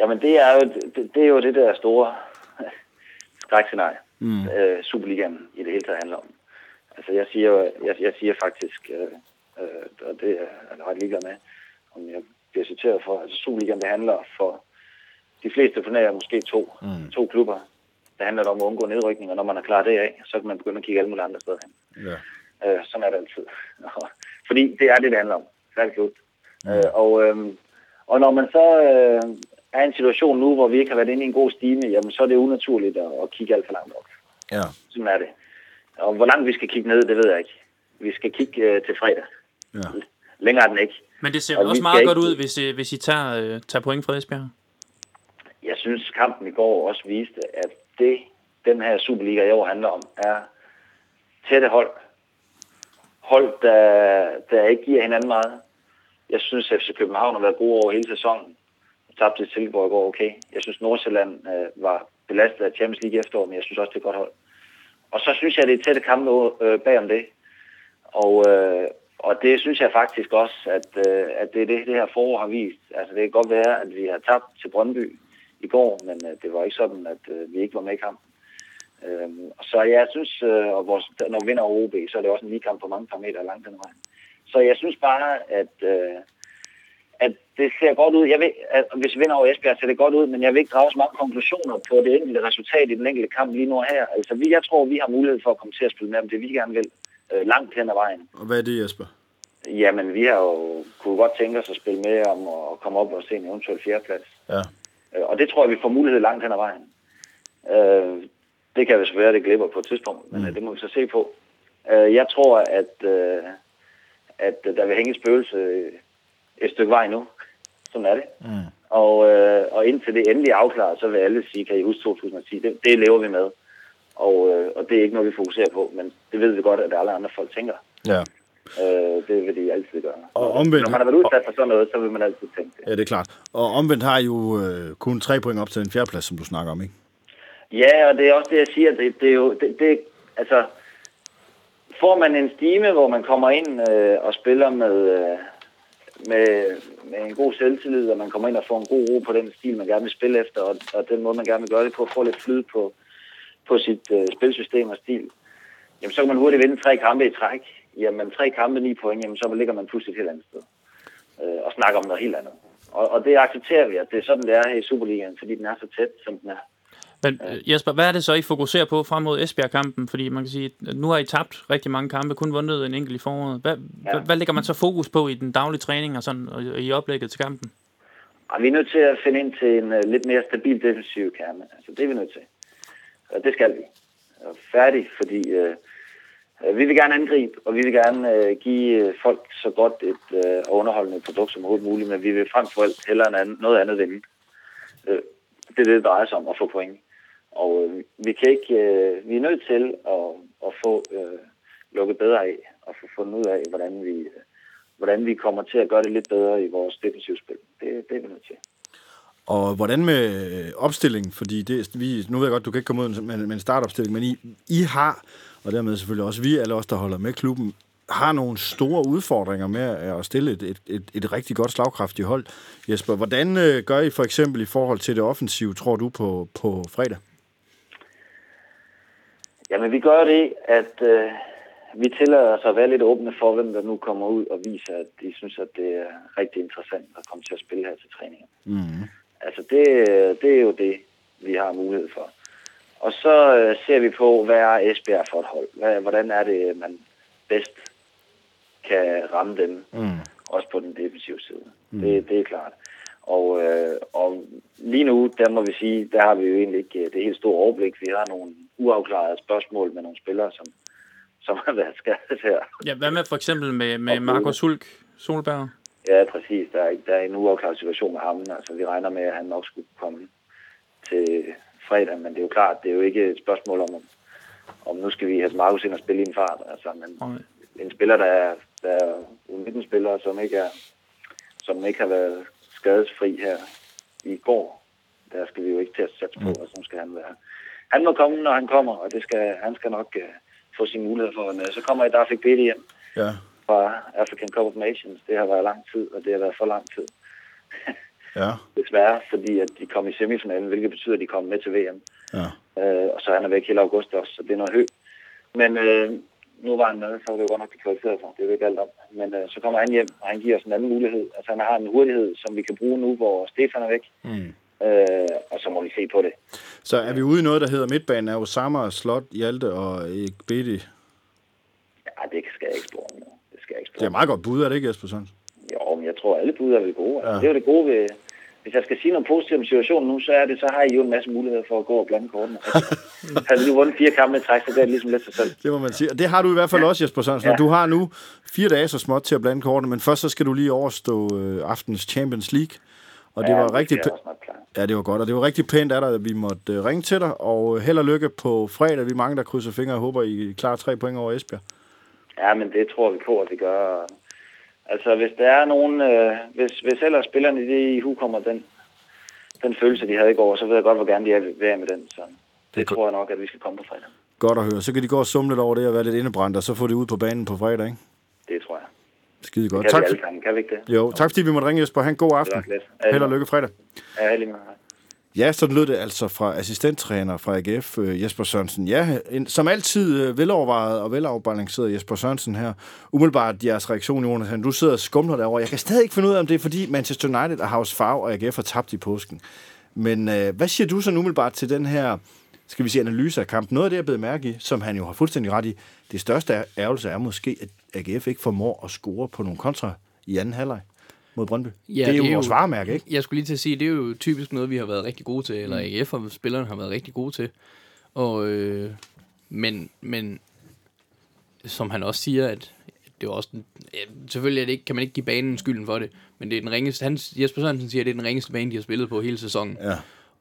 Jamen det er jo det, det, er jo det der store <laughs> skrækscenarie, mm. øh, Superligaen i det hele taget handler om. Altså jeg siger, jeg, jeg siger faktisk, øh, øh, og det er jeg ret ligeglad med, om jeg bliver citeret for. Altså Superligaen, det handler for de fleste nær måske to, mm. to klubber. Det handler om at undgå nedrykning, og når man er klar det af, så kan man begynde at kigge alle mulige andre steder hen. Ja. Øh, sådan er det altid. <laughs> Fordi det er det, det handler om. Færdig slut. Mm. Øh, og, øh, og når man så øh, er i en situation nu, hvor vi ikke har været inde i en god stime, jamen så er det unaturligt at, at kigge alt for langt op. Ja. Sådan er det. Og hvor langt vi skal kigge ned, det ved jeg ikke. Vi skal kigge øh, til fredag. Ja. Længere er den ikke. Men det ser og også meget godt ikke... ud, hvis, I, hvis I tager, øh, tager point fra Esbjerg. Jeg synes, kampen i går også viste, at det, den her Superliga i år handler om, er tætte hold. Hold, der, der ikke giver hinanden meget. Jeg synes, at FC København har været gode over hele sæsonen. Tabte til Silkeborg i går, okay. Jeg synes, Nordsjælland øh, var belastet af Champions League efterår, men jeg synes også, det er et godt hold. Og så synes jeg, det er tætte kampe øh, bag om det. Og, øh, og det synes jeg faktisk også, at, øh, at det er det, det her forår har vist. Altså det kan godt være, at vi har tabt til Brøndby i går, men øh, det var ikke sådan, at øh, vi ikke var med i kampen. Øh, så jeg synes, øh, og vores, når vi vinder over OB, så er det også en lige kamp på mange parametre langt den vej. Så jeg synes bare, at, øh, at det ser godt ud. Jeg ved, at hvis vi vinder over Esbjerg, ser det godt ud, men jeg vil ikke drage så mange konklusioner på det enkelte resultat i den enkelte kamp lige nu her. Altså, vi, jeg tror, vi har mulighed for at komme til at spille med dem, det vi gerne vil øh, langt hen ad vejen. Og hvad er det, Jesper? Jamen, vi har jo kunne godt tænke os at spille med om at komme op og se en eventuel fjerdeplads. Ja. Øh, og det tror jeg, vi får mulighed langt hen ad vejen. Øh, det kan jo være, det glipper på et tidspunkt, men mm. Øh, det må vi så se på. Øh, jeg tror, at, øh, at der vil hænge et spøgelse et stykke vej nu. Sådan er det. Mm. Og, øh, og indtil det endelig afklaret, så vil alle sige, kan I huske 2010? Det, det lever vi med. Og, øh, og det er ikke noget, vi fokuserer på, men det ved vi godt, at alle andre folk tænker. Ja. Øh, det vil de altid gøre. Og omvendt, Når man har været udsat for sådan noget, så vil man altid tænke det. Ja, det er klart. Og omvendt har I jo øh, kun tre point op til en fjerdeplads, som du snakker om, ikke? Ja, og det er også det, jeg siger. Det, det er jo, det, det, altså, får man en stime, hvor man kommer ind øh, og spiller med, øh, med, med en god selvtillid, og man kommer ind og får en god ro på den stil, man gerne vil spille efter, og, og den måde, man gerne vil gøre det på, få lidt flyd på, på sit øh, spilsystem og stil, jamen så kan man hurtigt vinde tre kampe i træk. Jamen tre kampe, ni point, jamen så ligger man pludselig et helt andet sted. Øh, og snakker om noget helt andet. Og, og det accepterer vi, at det er sådan, det er her i Superligaen, fordi den er så tæt, som den er. Men Jesper, hvad er det så, I fokuserer på frem mod Esbjerg-kampen? Fordi man kan sige, at nu har I tabt rigtig mange kampe, kun vundet en enkelt i foråret. Hvad, ja. hvad, lægger man så fokus på i den daglige træning og, sådan, og i oplægget til kampen? Vi er nødt til at finde ind til en uh, lidt mere stabil defensiv kerne. Altså, det er vi nødt til. Og det skal vi. Og færdig, fordi uh, vi vil gerne angribe, og vi vil gerne uh, give folk så godt et uh, underholdende produkt som overhovedet muligt, men vi vil frem for alt hellere noget andet vinde. Uh, det er det, det drejer sig om, at få point. Og øh, vi kan ikke, øh, vi er nødt til at, at få øh, lukket bedre af, og få fundet ud af, hvordan vi, øh, hvordan vi kommer til at gøre det lidt bedre i vores defensivspil. Det, det er vi nødt til. Og hvordan med øh, opstillingen? Fordi det, vi, nu ved jeg godt, du kan ikke komme ud med, med en startopstilling, men I, I har, og dermed selvfølgelig også vi, alle os, der holder med klubben, har nogle store udfordringer med at stille et, et, et, et rigtig godt slagkraftigt hold. Jesper, hvordan øh, gør I for eksempel i forhold til det offensive, tror du, på, på fredag? Jamen, vi gør det, at øh, vi tillader os at være lidt åbne for, hvem der nu kommer ud og viser, at de synes, at det er rigtig interessant at komme til at spille her til træningen. Mm. Altså, det, det er jo det, vi har mulighed for. Og så øh, ser vi på, hvad er Esbjerg for et hold? Hvad, hvordan er det, man bedst kan ramme dem, mm. også på den defensive side. Mm. Det, det er klart. Og, øh, og lige nu, der må vi sige, der har vi jo egentlig ikke øh, det helt store overblik. Vi har nogle uafklarede spørgsmål med nogle spillere, som, som har været skadet her. Ja, hvad med for eksempel med, med Markus Hulk Solberg? Ja, præcis. Der er, der er en uafklaret situation med ham. Altså, vi regner med, at han nok skulle komme til fredag, men det er jo klart, det er jo ikke et spørgsmål om, om nu skal vi have Markus ind og spille i en fart. Altså, men Okay. en spiller, der er, der er en spiller, som ikke, er, som ikke har været skadesfri her i går, der skal vi jo ikke til at satse på, og så skal han være. Han må komme, når han kommer, og det skal, han skal nok uh, få sin mulighed for. Men, uh, så kommer Dafik Bede hjem Ja, fra African Cup of Nations. Det har været lang tid, og det har været for lang tid. <laughs> ja, Desværre, fordi at de kom i semifinalen, hvilket betyder, at de kom med til VM. ja. Øh, og så han er væk hele august også, så det er noget hø. Men øh, nu var han med, så var det jo godt nok det kvalificeret for. Det er jo ikke alt om. Men øh, så kommer han hjem, og han giver os en anden mulighed. Altså han har en hurtighed, som vi kan bruge nu, hvor Stefan er væk. Mm. Øh, og så må vi se på det. Så er vi ude i noget, der hedder midtbanen af Osama, Slot, Hjalte og Ekbedi. Ja, det skal jeg ikke spore nu. Det skal jeg ikke Det er spore. et meget godt bud, er det ikke, Jesper Sørensen? Jo, men jeg tror, alle bud er vel gode. Altså, Ja. Det er jo det gode ved... Hvis jeg skal sige noget positivt om situationen nu, så er det, så har I jo en masse muligheder for at gå og blande kortene. <laughs> Havde vi nu vundet fire kampe i træk, så det er ligesom lidt sig selv. Det må man sige. Og det har du i hvert fald også, Jesper Sørensen. Ja. Ja. Du har nu fire dage så småt til at blande kortene, men først så skal du lige overstå øh, aftens Champions League. Og det Ja, var rigtig ja, det var godt, og det var rigtig pænt af dig, at vi måtte øh, ringe til dig, og øh, held og lykke på fredag. Vi er mange, der krydser fingre og håber, I klarer tre point over Esbjerg. Ja, men det tror vi på, at vi gør. Altså, hvis der er nogen... Øh, hvis, hvis ellers spillerne det i hu kommer den, den følelse, de havde i går, så ved jeg godt, hvor gerne de er ved med den. Så det godt. tror jeg nok, at vi skal komme på fredag. Godt at høre. Så kan de gå og summe lidt over det og være lidt indebrændt, og så få det ud på banen på fredag, ikke? Det tror jeg. Skide godt. Kan Tak, vi alle sammen, kan vi ikke det? jo, tak fordi vi måtte ringe, Jesper. Ha' en god aften. Det var. Held og lykke fredag. Ja, lige med. Ja, så lød det altså fra assistenttræner fra AGF, øh, Jesper Sørensen. Ja, en, som altid øh, velovervejet og velafbalanceret Jesper Sørensen her. Umiddelbart jeres reaktion, Jonathan. Du sidder og skumler derovre. Jeg kan stadig ikke finde ud af, om det er fordi Manchester United og House Farv og AGF har tabt i påsken. Men øh, hvad siger du så umiddelbart til den her, skal vi sige, analyse af kampen? Noget af det, jeg er blevet mærke i, som han jo har fuldstændig ret i, det største ærgelse er måske, at AGF ikke formår at score på nogle kontra i anden halvleg mod Brøndby. Ja, det er jo vores varemærke, ikke? Jeg skulle lige til at sige, det er jo typisk noget, vi har været rigtig gode til, eller AGF og spillerne har været rigtig gode til. Og, øh, men, men som han også siger, at det er også den, ja, selvfølgelig er det ikke, kan man ikke give banen skylden for det, men det er den ringeste, han, Jesper Sørensen siger, at det er den ringeste bane, de har spillet på hele sæsonen. Ja,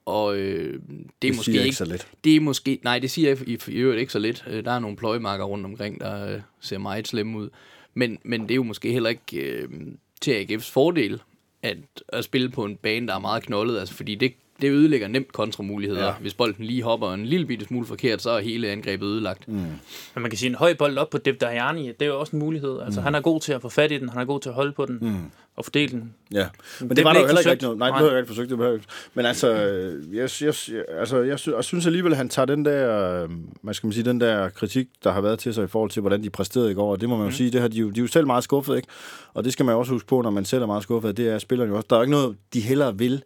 Og øh, det er det måske ikke ikke, så lidt. det er måske, nej, det siger jeg i, i øvrigt ikke så lidt. Øh, Der er nogle pløjemarker rundt omkring, der øh, ser meget slemme ud. Men, men det er jo måske heller ikke øh, til AGF's fordel, at, at spille på en bane, der er meget knoldet. Altså, fordi det, det ødelægger nemt kontramuligheder. Ja. Hvis bolden lige hopper en lille bitte smule forkert, så er hele angrebet ødelagt. Mm. Men man kan sige, en høj bold op på Debdajani, det er jo også en mulighed. Altså, mm. han er god til at få fat i den, han er god til at holde på den mm. og fordele den. Ja, men det, Det var der jo ikke heller ikke rigtig noget. Nej, det blev ikke rigtig forsøgt. Det ikke. Men altså, øh, jeg, jeg, altså jeg, sy- jeg synes alligevel, at han tager den der, øh, hvad skal man sige, den der kritik, der har været til sig i forhold til, hvordan de præsterede i går. Og det må man jo mm. sige, det har de, jo, de er jo selv meget skuffet, ikke? Og det skal man jo også huske på, når man selv er meget skuffet. Det er spillerne jo også. Der er jo ikke noget, de hellere vil,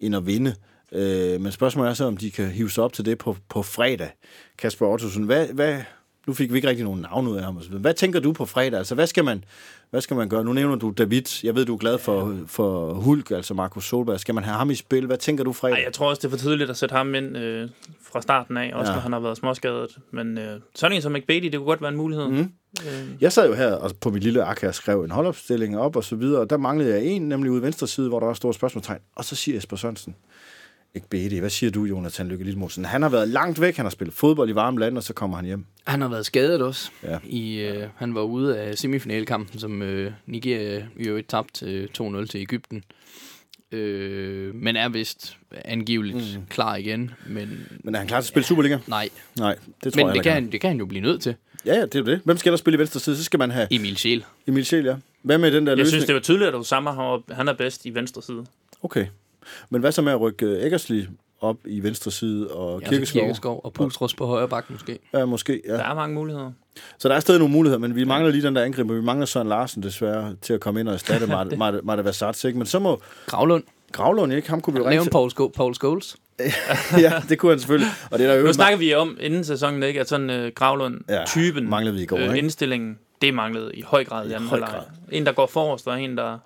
end at vinde. Øh, men spørgsmålet er så, om de kan hive sig op til det på, på fredag. Kasper Ottosen, hvad, hvad, nu fik vi ikke rigtig nogen navn ud af ham. og så videre. Hvad tænker du på fredag? Altså, hvad skal man, hvad skal man gøre? Nu nævner du David. Jeg ved, du er glad for, for Hulk, altså Markus Solberg. Skal man have ham i spil? Hvad tænker du fredag? Ej, jeg tror også, det er for tidligt at sætte ham ind øh, fra starten af, også Ja. når han har været småskadet. Men øh, sådan en som McBady, det kunne godt være en mulighed. Mm. Øh, Jeg sad jo her og på mit lille ark her og skrev en holdopstilling op og så videre, og der manglede jeg en, nemlig ude venstre side, hvor der var store spørgsmålstegn. Og så siger Jesper Sørensen, ikke BD. Hvad siger du, Jonathan Lykke Lillemosen? Han har været langt væk, han har spillet fodbold i varme lande, og så kommer han hjem. Han har været skadet også. Ja. I, øh, han var ude af semifinalkampen, som øh, Nigeria i øvrigt tabte øh, 2-0 til Ægypten. Øh, men er vist angiveligt mm. klar igen. Men Men er han klar til at spille Superliga? nej, Nej, det tror men jeg det ikke, kan, han han, det kan han jo blive nødt til. Ja, ja, det er jo det. Hvem skal der spille i venstre side? Så skal man have Emil Scheel. Emil Scheel, ja. Hvad med den der jeg løsning? synes, det var tydeligt, at Osama har- han er bedst i venstre side. Okay. Men hvad så med at rykke øh, Eggersli op i venstre side og Ja, Kirkeskov? Kirkeskov og Pultros på højre bak måske. Ja, måske, ja. Der er mange muligheder. Så der er stadig nogle muligheder, men vi mangler lige den der angriber. Vi mangler Søren Larsen desværre til at komme ind og erstatte Marte- <laughs> Marte Marte Versatz, ikke? Men så må Gravlund. Gravlund, ikke? Ham kunne vi jo ringe. Paul, Sko- Paul Scholes. <laughs> ja, det kunne han selvfølgelig. Og det er der jo Nu snakker vi om inden sæsonen, ikke? At sådan øh, Gravlund-typen, Ja, manglede vi i går, øh, ikke? indstillingen, det manglede i høj grad i anden høj grad. En, der går forrest, og en, der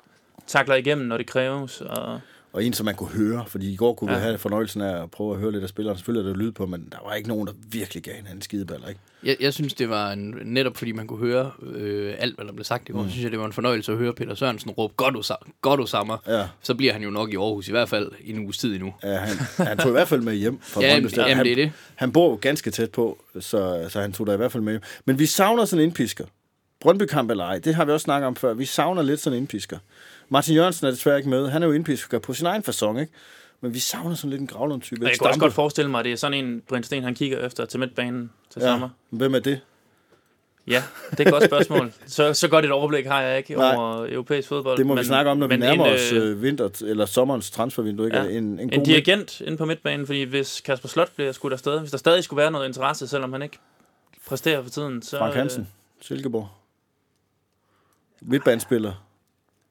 takler igennem, når det kræves. Og og en, som man kunne høre, fordi i går kunne ja. Vi have fornøjelsen af at prøve at høre lidt af spilleren. Selvfølgelig er der lyd på, men der var ikke nogen, der virkelig gav hinanden skideballer, ikke? Jeg, jeg synes, det var en, netop fordi man kunne høre øh, alt, hvad der blev sagt i går, mm. synes jeg, det var en fornøjelse at høre Peter Sørensen råbe, godt du, godt du sammer. Ja. Så bliver han jo nok i Aarhus, i hvert fald i en uges tid endnu. Ja, han, han tog i hvert fald med hjem fra <laughs> Ja, Brøndby jamen, han, det er det. Han bor ganske tæt på, så, så han tog der i hvert fald med hjem. Men vi savner sådan en indpisker. Brøndby-kamp eller ej, det har vi også snakket om før. Vi savner lidt sådan en indpisker. Martin Jørgensen er desværre ikke med. Han er jo indpisker på sin egen façon, ikke? Men vi savner sådan lidt en gravlund-type. Jeg kunne også godt forestille mig, at det er sådan en, Brind Sten, han kigger efter til midtbanen til ja. sommer. Hvem er det? Ja, det er et godt spørgsmål. <laughs> Så, så godt et overblik har jeg ikke Nej. over europæisk fodbold. Det må men, vi snakke om, når vi nærmer en, os øh, vinter, eller sommerens transfervindue. Ikke? Ja. En, en, En god dirigent inde på midtbanen, fordi hvis Kasper Slot bliver skudt afsted, hvis der stadig skulle være noget interesse, selvom han ikke præsterer for tiden, så... Frank Hansen, Silkeborg. Midtbanespiller.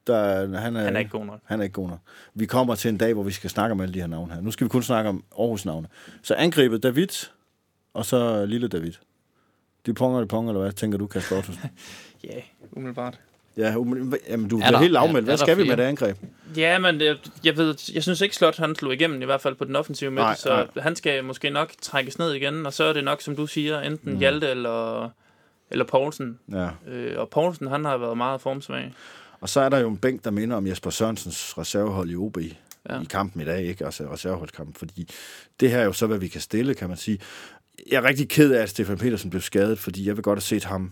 Der, han, er, han er ikke god nok. Han er ikke god nok. Vi kommer til en dag, hvor vi skal snakke om alle de her navne her. Nu skal vi kun snakke om Aarhus navne. Så angrebet David, og så lille David. De ponger, de ponger, eller hvad tænker du, Kasper Ottosen? <laughs> Ja, umiddelbart. Ja, um, jamen, du Er der- helt afmeldt. Hvad skal vi med det angreb? Ja, men jeg, jeg, ved, jeg synes ikke, Slot han slog igennem, i hvert fald på den offensive midt, Nej, så nej. han skal måske nok trækkes ned igen, og så er det nok, som du siger, enten mm. Hjalte eller, eller Poulsen. Ja. Øh, og Poulsen, han har været meget formsvag. Og så er der jo en bænk, der minder om Jesper Sørensens reservehold i OB ja. I kampen i dag, ikke? Altså reserveholdskampen, fordi det her er jo så, hvad vi kan stille, kan man sige. Jeg er rigtig ked af, at Stefan Petersen blev skadet, fordi jeg vil godt have set ham,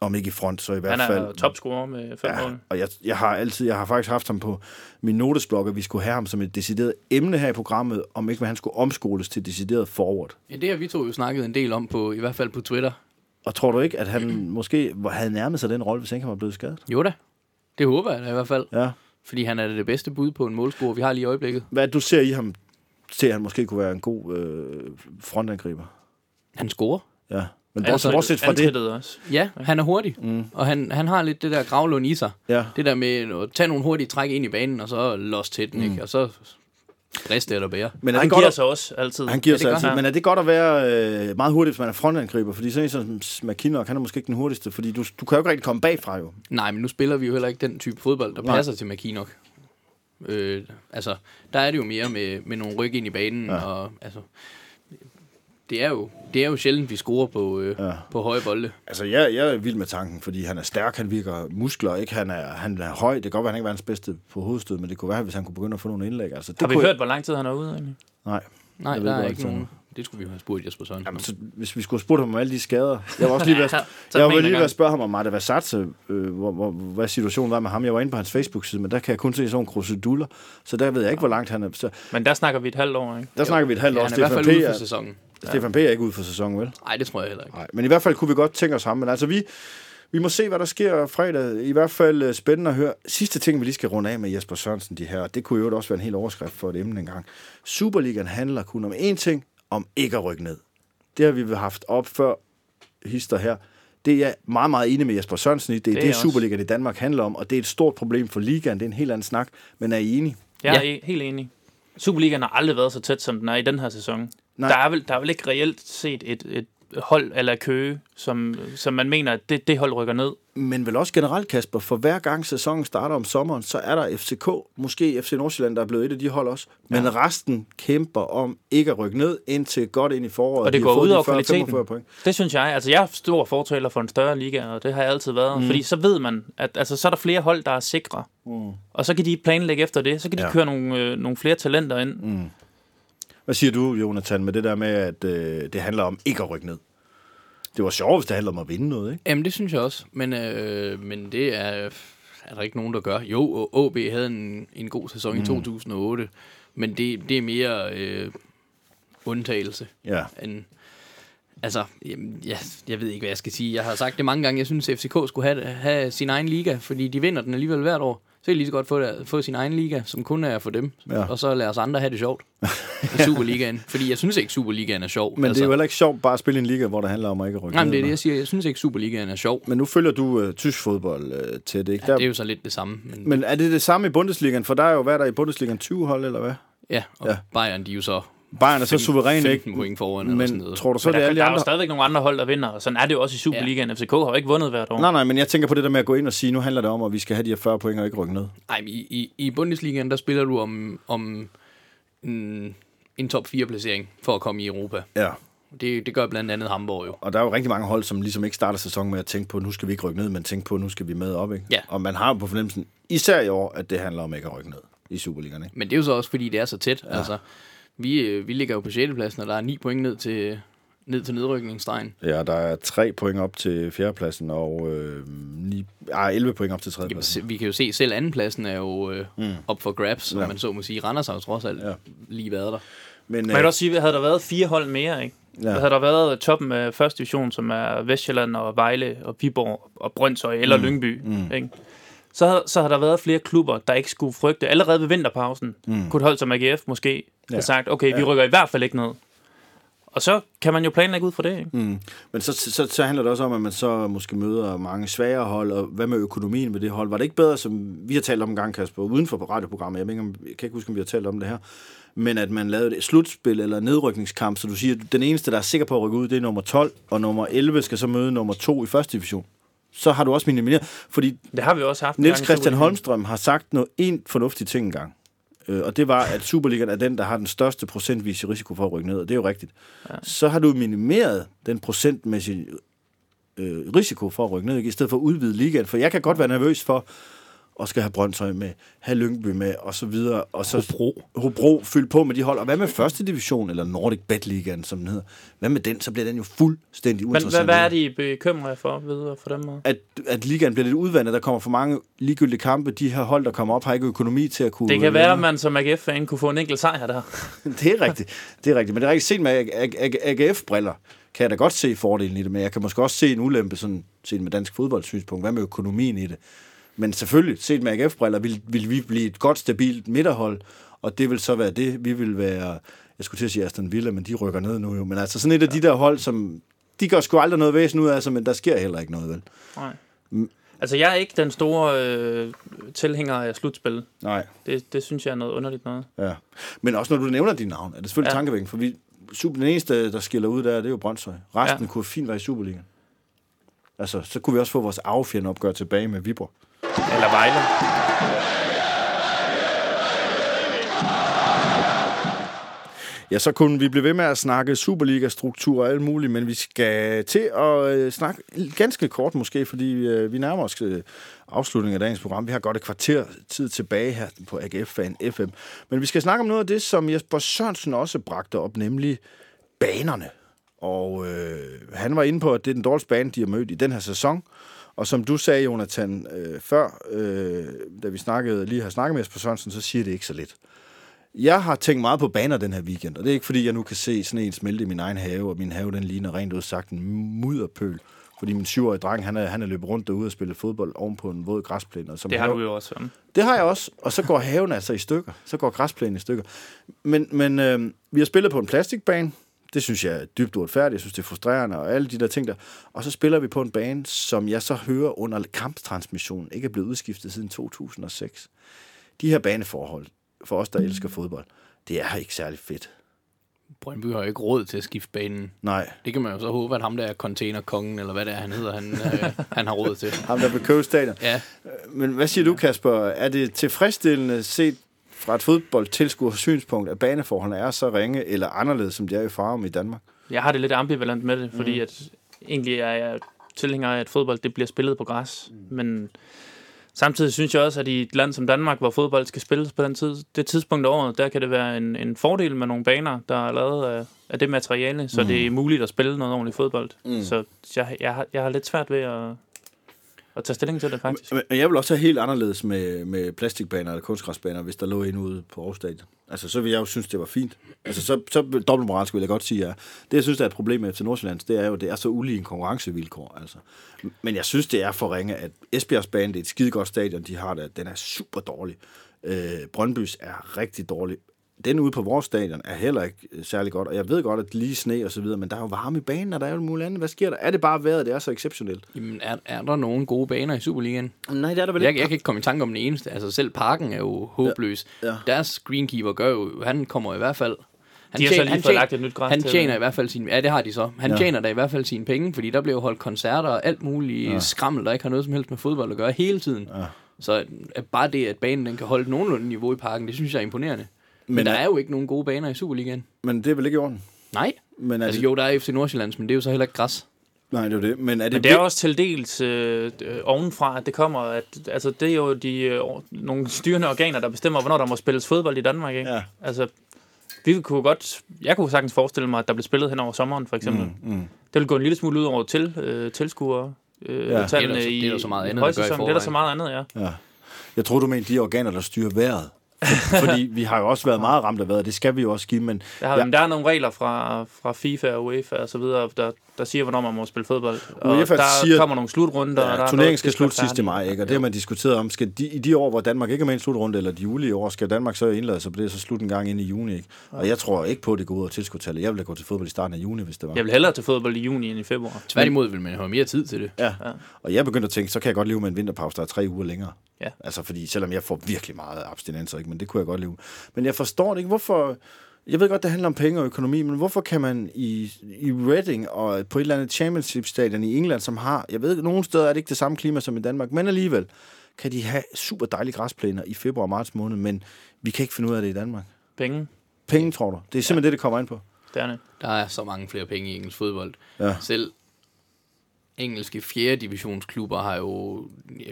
om ikke i front, så i hvert Han fald... er topscorer med fem Ja, mål. og jeg, jeg har altid, jeg har faktisk haft ham på min notesblog, at vi skulle have ham som et decideret emne her i programmet, om ikke han skulle omskoles til decideret forward. Ja, det har vi to jo snakket en del om, på, i hvert fald på Twitter. Og tror du ikke, at han måske havde nærmet sig den rolle, hvis ikke han var blevet skadet? Jo da, det håber jeg da i hvert fald. Ja. Fordi han er det bedste bud på en målscore, vi har lige i øjeblikket. Hvad du ser i ham, til at han måske kunne være en god øh, frontangriber? Han scorer. Ja. Men Altså, bortset, bortset fra det, også. Ja, han er hurtig. Mm. Og han, han har lidt det der gravlund i sig. ja, Det der med at tage nogle hurtige træk ind i banen, og så los til den, mm. ikke? Og så riste eller bære. men er Han giver at, sig også altid. han giver sig gør altid. Men er det godt at være øh, meget hurtig, hvis man er frontangriber? Fordi sådan en som McKinnock, han er måske ikke den hurtigste, fordi du, du kan jo ikke rigtig komme bagfra jo. Nej, men nu spiller vi jo heller ikke den type fodbold, der Nej. passer til McKinnock. Øh, altså, der er det jo mere med, med nogle ryg ind i banen, ja. og altså, det er jo, det er jo sjældent, vi scorer på, øh, Ja. på høje bolde. Altså, jeg, jeg er vild med tanken, fordi han er stærk, han virker muskler, ikke? Han er, han er høj. Det kan godt være, han ikke er verdens bedste på hovedstød, men det kunne være, hvis han kunne begynde at få nogle indlæg. Altså, det Har vi kunne hørt, hvor lang tid han er ude egentlig? Nej. Nej, Jeg ved der er godt, ikke nogen... Det skulle vi jo have spurgt Jesper Sørensen. Jamen, så, hvis vi skulle have spurgt ham om alle de skader. <laughs> Jeg var også lige ved Ja, jeg var lige ved at spørge ham om Marta Versatse, øh, hvor, hvor, hvad situationen var med ham. Jeg var inde på hans Facebook-side, men der kan jeg kun se sådan nogle kruseduller, så der ved jeg ikke, hvor langt han er. Så Men der snakker vi et halvt år, ikke? der snakker vi et halvt ja, år. han er i hvert Stefan fald ude er, for sæsonen. Stefan P. er ikke ude for sæsonen, vel? Nej, det tror jeg heller ikke. Nej, men i hvert fald kunne vi godt tænke os ham. Men altså, vi, vi må se, hvad der sker fredag. I hvert fald øh, spændende at høre. Sidste ting, vi lige skal runde af med Jesper Sørensen, de her, det kunne jo også være en hel overskrift for et emne engang. Superligaen handler kun om én ting, om ikke at rykke ned. Det har vi haft op før hister her. Det er jeg meget, meget enig med Jesper Sørensen i. Det er Det er det. Superligaen i Danmark handler om, og det er et stort problem for ligaen. Det er en helt anden snak, men er I enige? Jeg er Ja. ja. helt enig. Superligaen har aldrig været så tæt, som den er i den her sæson. Nej. Der er, vel, der er vel ikke reelt set et, et hold eller køge, som, som man mener, at det, det hold rykker ned. Men vel også generelt, Kasper, for hver gang sæsonen starter om sommeren, så er der FCK, måske FC Nordsjælland, der er blevet et af de hold også. Men ja. resten kæmper om ikke at rykke ned indtil godt ind i foråret. Og det De går ud over 40, kvaliteten. 45 Point. Det synes jeg. Altså, jeg er stor fortaler for en større liga, og det har jeg altid været. Mm. Fordi så ved man, at altså, så er der flere hold, der er sikre. Mm. Og så kan de planlægge efter det. Så kan de ja. køre nogle, øh, nogle flere talenter ind. Mm. Hvad siger du, Jonathan, med det der med, at øh, det handler om ikke at rykke ned? Det var sjovt, hvis det handler om at vinde noget, ikke? Jamen, det synes jeg også. Men, øh, men det er, er der ikke nogen, der gør. Jo, OB havde en, en god sæson mm. i 2008, men det, det er mere øh, undtagelse Ja. end... Altså, jamen, jeg, jeg ved ikke, hvad jeg skal sige. Jeg har sagt det mange gange. Jeg synes, at FCK skulle have, have sin egen liga, fordi de vinder den alligevel hvert år. Så kan de lige så godt få, der, få sin egen liga, som kun er for dem. Ja. Og så lad os andre have det sjovt <laughs> i Superligaen. Fordi jeg synes ikke, Superligaen er sjov. Men altså, det er jo heller ikke sjovt bare at spille i en liga, hvor det handler om at ikke rykke Nej, men det er det, jeg siger. Jeg synes ikke, Superligaen er sjov. Men nu følger du øh, tysk fodbold øh, til det, ikke? Ja, Der, det er jo så lidt det samme. Men, men er det det samme i Bundesligaen? For der er jo, hvad er der i Bundesligaen, 20 hold, eller hvad? ja, og ja. Bayern, de er jo så Bayern er så suveræn, 15 ikke? point foran eller sådan Men noget. tror du så, Men det er der, alle der de er jo andre? stadigvæk nogle andre hold, der vinder, og sådan er det jo også i Superligaen. FCK har jo ikke vundet hvert år. Nej, nej, men jeg tænker på det der med at gå ind og sige, nu handler det om, at vi skal have de her 40 point og ikke rykke ned. Nej, men i, i, i Bundesligaen, der spiller du om, om en, en top 4 placering for at komme i Europa. Ja. Det, det gør blandt andet Hamburg jo. Og der er jo rigtig mange hold, som ligesom ikke starter sæsonen med at tænke på, nu skal vi ikke rykke ned, men tænke på, nu skal vi med op, ikke? Ja. Og man har jo på fornemmelsen, især i år, at det handler om ikke at rykke ned i Superligaen, ikke? Men det er jo så også, fordi det er så tæt. Ja. Altså, vi, øh, vi ligger jo på 6. pladsen, og der er 9 point ned til, ned til nedrykningsstregen. Ja, der er 3 point op til fjerdepladsen, og øh, 9, ah, 11 point op til Jamen, tredjepladsen. se- vi kan jo se, selv andenpladsen er jo øh, mm. op for grabs, ja. Ja. og man så må sige, Randers har jo trods alt Ja. lige været der. Men, Man kan øh, også sige, at havde der været fire hold mere, ikke? Ja. Havde der været toppen af første division, som er Vestjylland og Vejle og Viborg og Brøndshøj eller mm. Lyngby, mm. ikke? Så, så havde der været flere klubber, der ikke skulle frygte. Allerede ved vinterpausen mm. kunne et hold som AGF måske ja. have sagt, okay, vi rykker i hvert fald ikke ned. Og så kan man jo planlægge ud fra det, ikke? Mm. Men så, så, så handler det også om, at man så måske møder mange svagere hold, og hvad med økonomien ved det hold? Var det ikke bedre, som vi har talt om en gang, Kasper, uden for radioprogrammet, jeg, ikke, om, jeg kan ikke huske, om vi har talt om det her, men at man lavede et slutspil eller nedrykningskamp, så du siger, at den eneste, der er sikker på at rykke ud, det er nummer 12, og nummer 11 skal så møde nummer 2 i første division. Så har du også minimeret, fordi Det har vi også haft. Niels Christian. Holmstrøm har sagt noget en fornuftig ting engang. Øh, og det var, at Superligaen er den, der har den største procentvise risiko for at rykke ned, og det er jo rigtigt. Ja. Så har du minimeret den procentmæssige øh, risiko for at rykke ned, ikke? i stedet for at udvide ligaen. For jeg kan godt være nervøs for at skal have Brøndshøj med, have Lyngby med, og så videre. Og så Hobro. Hobro fyldt på med de hold. Og hvad med første division, eller Nordic Bet Ligaen, som den hedder? Hvad med den? Så bliver den jo fuldstændig Men hvad, uinteressant. hvad er de bekymrede for videre for dem? at, at ligaen bliver lidt udvandet. Der kommer for mange ligegyldige kampe. De her hold, der kommer op, har ikke økonomi til at kunne... Det kan være, at man som AGF-fan kunne få en enkelt sejr der. <laughs> Det er rigtigt. Det er rigtigt. Men det er rigtigt set med AGF-briller kan jeg da godt se fordelen i det, men jeg kan måske også se en ulempe sådan, set med dansk fodboldsynspunkt. Hvad med økonomien i det? Men selvfølgelig, set med AGF-briller, vil, vil vi blive et godt, stabilt midterhold, og det vil så være det. Vi vil være, jeg skulle til at sige Aston Villa, men de rykker ned nu jo. Men altså sådan et af de der hold, som, de gør sgu aldrig noget væsen ud af sig, men der sker heller ikke noget, vel? Nej. Altså, jeg er ikke den store øh, tilhænger af slutspil. Nej. Det, det synes jeg er noget underligt noget. Ja. Men også når du nævner dit navn, er det selvfølgelig ja. Ja. tankevækkende, for vi, super, den eneste, der skiller ud der, det er jo Brøndshøj. Resten ja. Ja. kunne fint være i Superligaen. Altså, så kunne vi også få vores affjende opgør tilbage med Viborg. Eller Vejle. Ja, så kunne vi blive ved med at snakke Superliga-struktur og alt muligt, men vi skal til at øh, snakke ganske kort måske, fordi øh, vi nærmer os øh, afslutningen af dagens program. Vi har godt et kvarter tid tilbage her på AGF Fan FM. Men vi skal snakke om noget af det, som Jesper Sørensen også bragte op, nemlig banerne. Og øh, han var inde på, at det er den dårligste bane, de har mødt i den her sæson. Og som du sagde, Jonathan, øh, før, øh, da vi snakkede, lige har snakket med Jesper Sørensen, så siger det ikke så lidt. Jeg har tænkt meget på baner den her weekend, og det er ikke fordi, jeg nu kan se sådan en smelte i min egen have, og min have den ligner rent ud sagt en mudderpøl. Fordi min syvårige dreng, han er, han er løbet rundt derude og spillet fodbold oven på en våd græsplæne. Og som Det har have- du jo også. Um. det har jeg også. Og så går haven altså i stykker. Så går græsplænen i stykker. Men, men øh, vi har spillet på en plastikbane. Det synes jeg er dybt uretfærdigt. Jeg synes, det er frustrerende og alle de der ting der. Og så spiller vi på en bane, som jeg så hører under kamptransmissionen ikke er blevet udskiftet siden 2006. De her baneforhold, for os, der elsker fodbold, det er ikke særlig fedt. Brøndby har ikke råd til at skifte banen. Nej. Det kan man jo så håbe, at ham der er containerkongen, eller hvad det er, han hedder, han, øh, <laughs> han har råd til. Ham der vil købe stadion. Ja, Men hvad siger du, Kasper? Er det tilfredsstillende set fra et fodboldtilskuers synspunkt, at baneforholdene er så ringe eller anderledes, som de er i Farum i Danmark? Jeg har det lidt ambivalent med det, fordi at egentlig er jeg tilhænger af, at fodbold det bliver spillet på græs. Mm. Men samtidig synes jeg også, at i et land som Danmark, hvor fodbold skal spilles på den tid, det tidspunkt af året, der kan det være en, en fordel med nogle baner, der er lavet af, af det materiale, så mm. det er muligt at spille noget ordentligt fodbold. Mm. Så jeg, jeg, har, jeg har lidt svært ved at, at tage stilling til det, faktisk. Men men jeg vil også have helt anderledes med, med plastikbaner eller kunstgræsbaner, hvis der lå en ude på Aarhus Stadion. Altså, så vil jeg jo synes, det var fint. Altså, så, så dobbeltmoralsk vil jeg godt sige, ja. det, jeg synes, der er et problem med til Nordsjællands, det er jo, det er så ulige en konkurrencevilkår. Altså. Men jeg synes, det er for ringe, at Esbjergs bane, det er et skide godt stadion, de har der, den er super dårlig. Øh, Brøndbys er rigtig dårlig. Den ude på vores stadion er heller ikke øh, særlig godt, og jeg ved godt, at lige sne og så videre, men der er jo varme i banen, og der er jo muligt andet. Hvad sker der? Er det bare vejret, det er så exceptionelt? jamen er, er der nogle gode baner i Superligaen? Nej, det er der vel Jeg, jeg kan ikke komme i tanke om den eneste. Altså selv parken er jo håbløs. Ja, ja. Deres greenkeeper gør jo, han kommer i hvert fald Han, De har så tjener, lige han, fået lagt et nyt græs han til. tjener i hvert fald sin... Ja, det har de så. Han Ja. tjener da i hvert fald sine penge, fordi der bliver holdt koncerter og alt muligt Ja. ja. skrammel, der ikke har noget som helst med fodbold at gøre hele tiden. Ja. Så at bare det, at banen den kan holde nogenlunde niveau i parken, det synes jeg er imponerende. Men, Men der er- jo ikke nogen gode baner i Superligaen. Men det er vel ikke i orden? Nej. Men Altså det, jo, der er FC Nordsjællands, men det er jo så heller ikke græs. Nej, det er det. Men er det, Men det er også til dels øh, ovenfra, at det kommer, at altså, det er jo de, øh, nogle styrende organer, der bestemmer, hvornår der må spilles fodbold i Danmark. Ikke? Ja. Altså, vi kunne godt, jeg kunne sagtens forestille mig, at der blev spillet hen over sommeren, for eksempel. Mm. Mm. Det ville gå en lille smule ud over til, øh, tilskuere. Øh, Ja. ja. tallene Det er der så- i, det er der så meget andet, der gør i højsæsonen. Det er der så forvejen. meget andet, ja. Ja. Jeg tror, du mener de organer, der styrer vejret. For- <laughs> Fordi vi har jo også været meget ramt af vejret, det skal vi jo også give, men Der, har, Ja. ja. der er nogle regler fra, fra FIFA og UEFA og så videre, der, der siger, hvornår man må spille fodbold. Og UEFA der siger- kommer nogle slutrunder. og der ja, er turneringen skal slutte sidste færdigt. maj, ikke? og det har man diskuteret om, skal de, i de år, hvor Danmark ikke er med i en slutrunde, eller de juli år, skal Danmark så indlade sig på det, så slutte en gang ind i juni. Ikke? Og jeg tror ikke på, at det går ud over tilskudtallet. Jeg ville gå til fodbold i starten af juni, hvis det var. Jeg vil hellere til fodbold i juni end i februar. Tværtimod vil man have mere tid til det. Ja. Ja. Og jeg begyndte at tænke, så kan jeg godt leve med en vinterpause, der er tre uger længere. Ja. Altså, fordi selvom jeg får virkelig meget abstinenser, ikke? men det kunne jeg godt leve. Men jeg forstår det ikke, hvorfor... Jeg ved godt, det handler om penge og økonomi, men hvorfor kan man i, i Reading og på et eller andet championship-stadion i England, som har... Jeg ved, nogle steder er det ikke det samme klima som i Danmark, men alligevel kan de have super dejlige græsplæner i februar og marts måned, men vi kan ikke finde ud af det i Danmark. Penge, Penge, tror du? Det er simpelthen ja. det, det kommer ind på. det er det. Der er så mange flere penge i engelsk fodbold. Ja. Selv engelske 4. divisionsklubber har jo,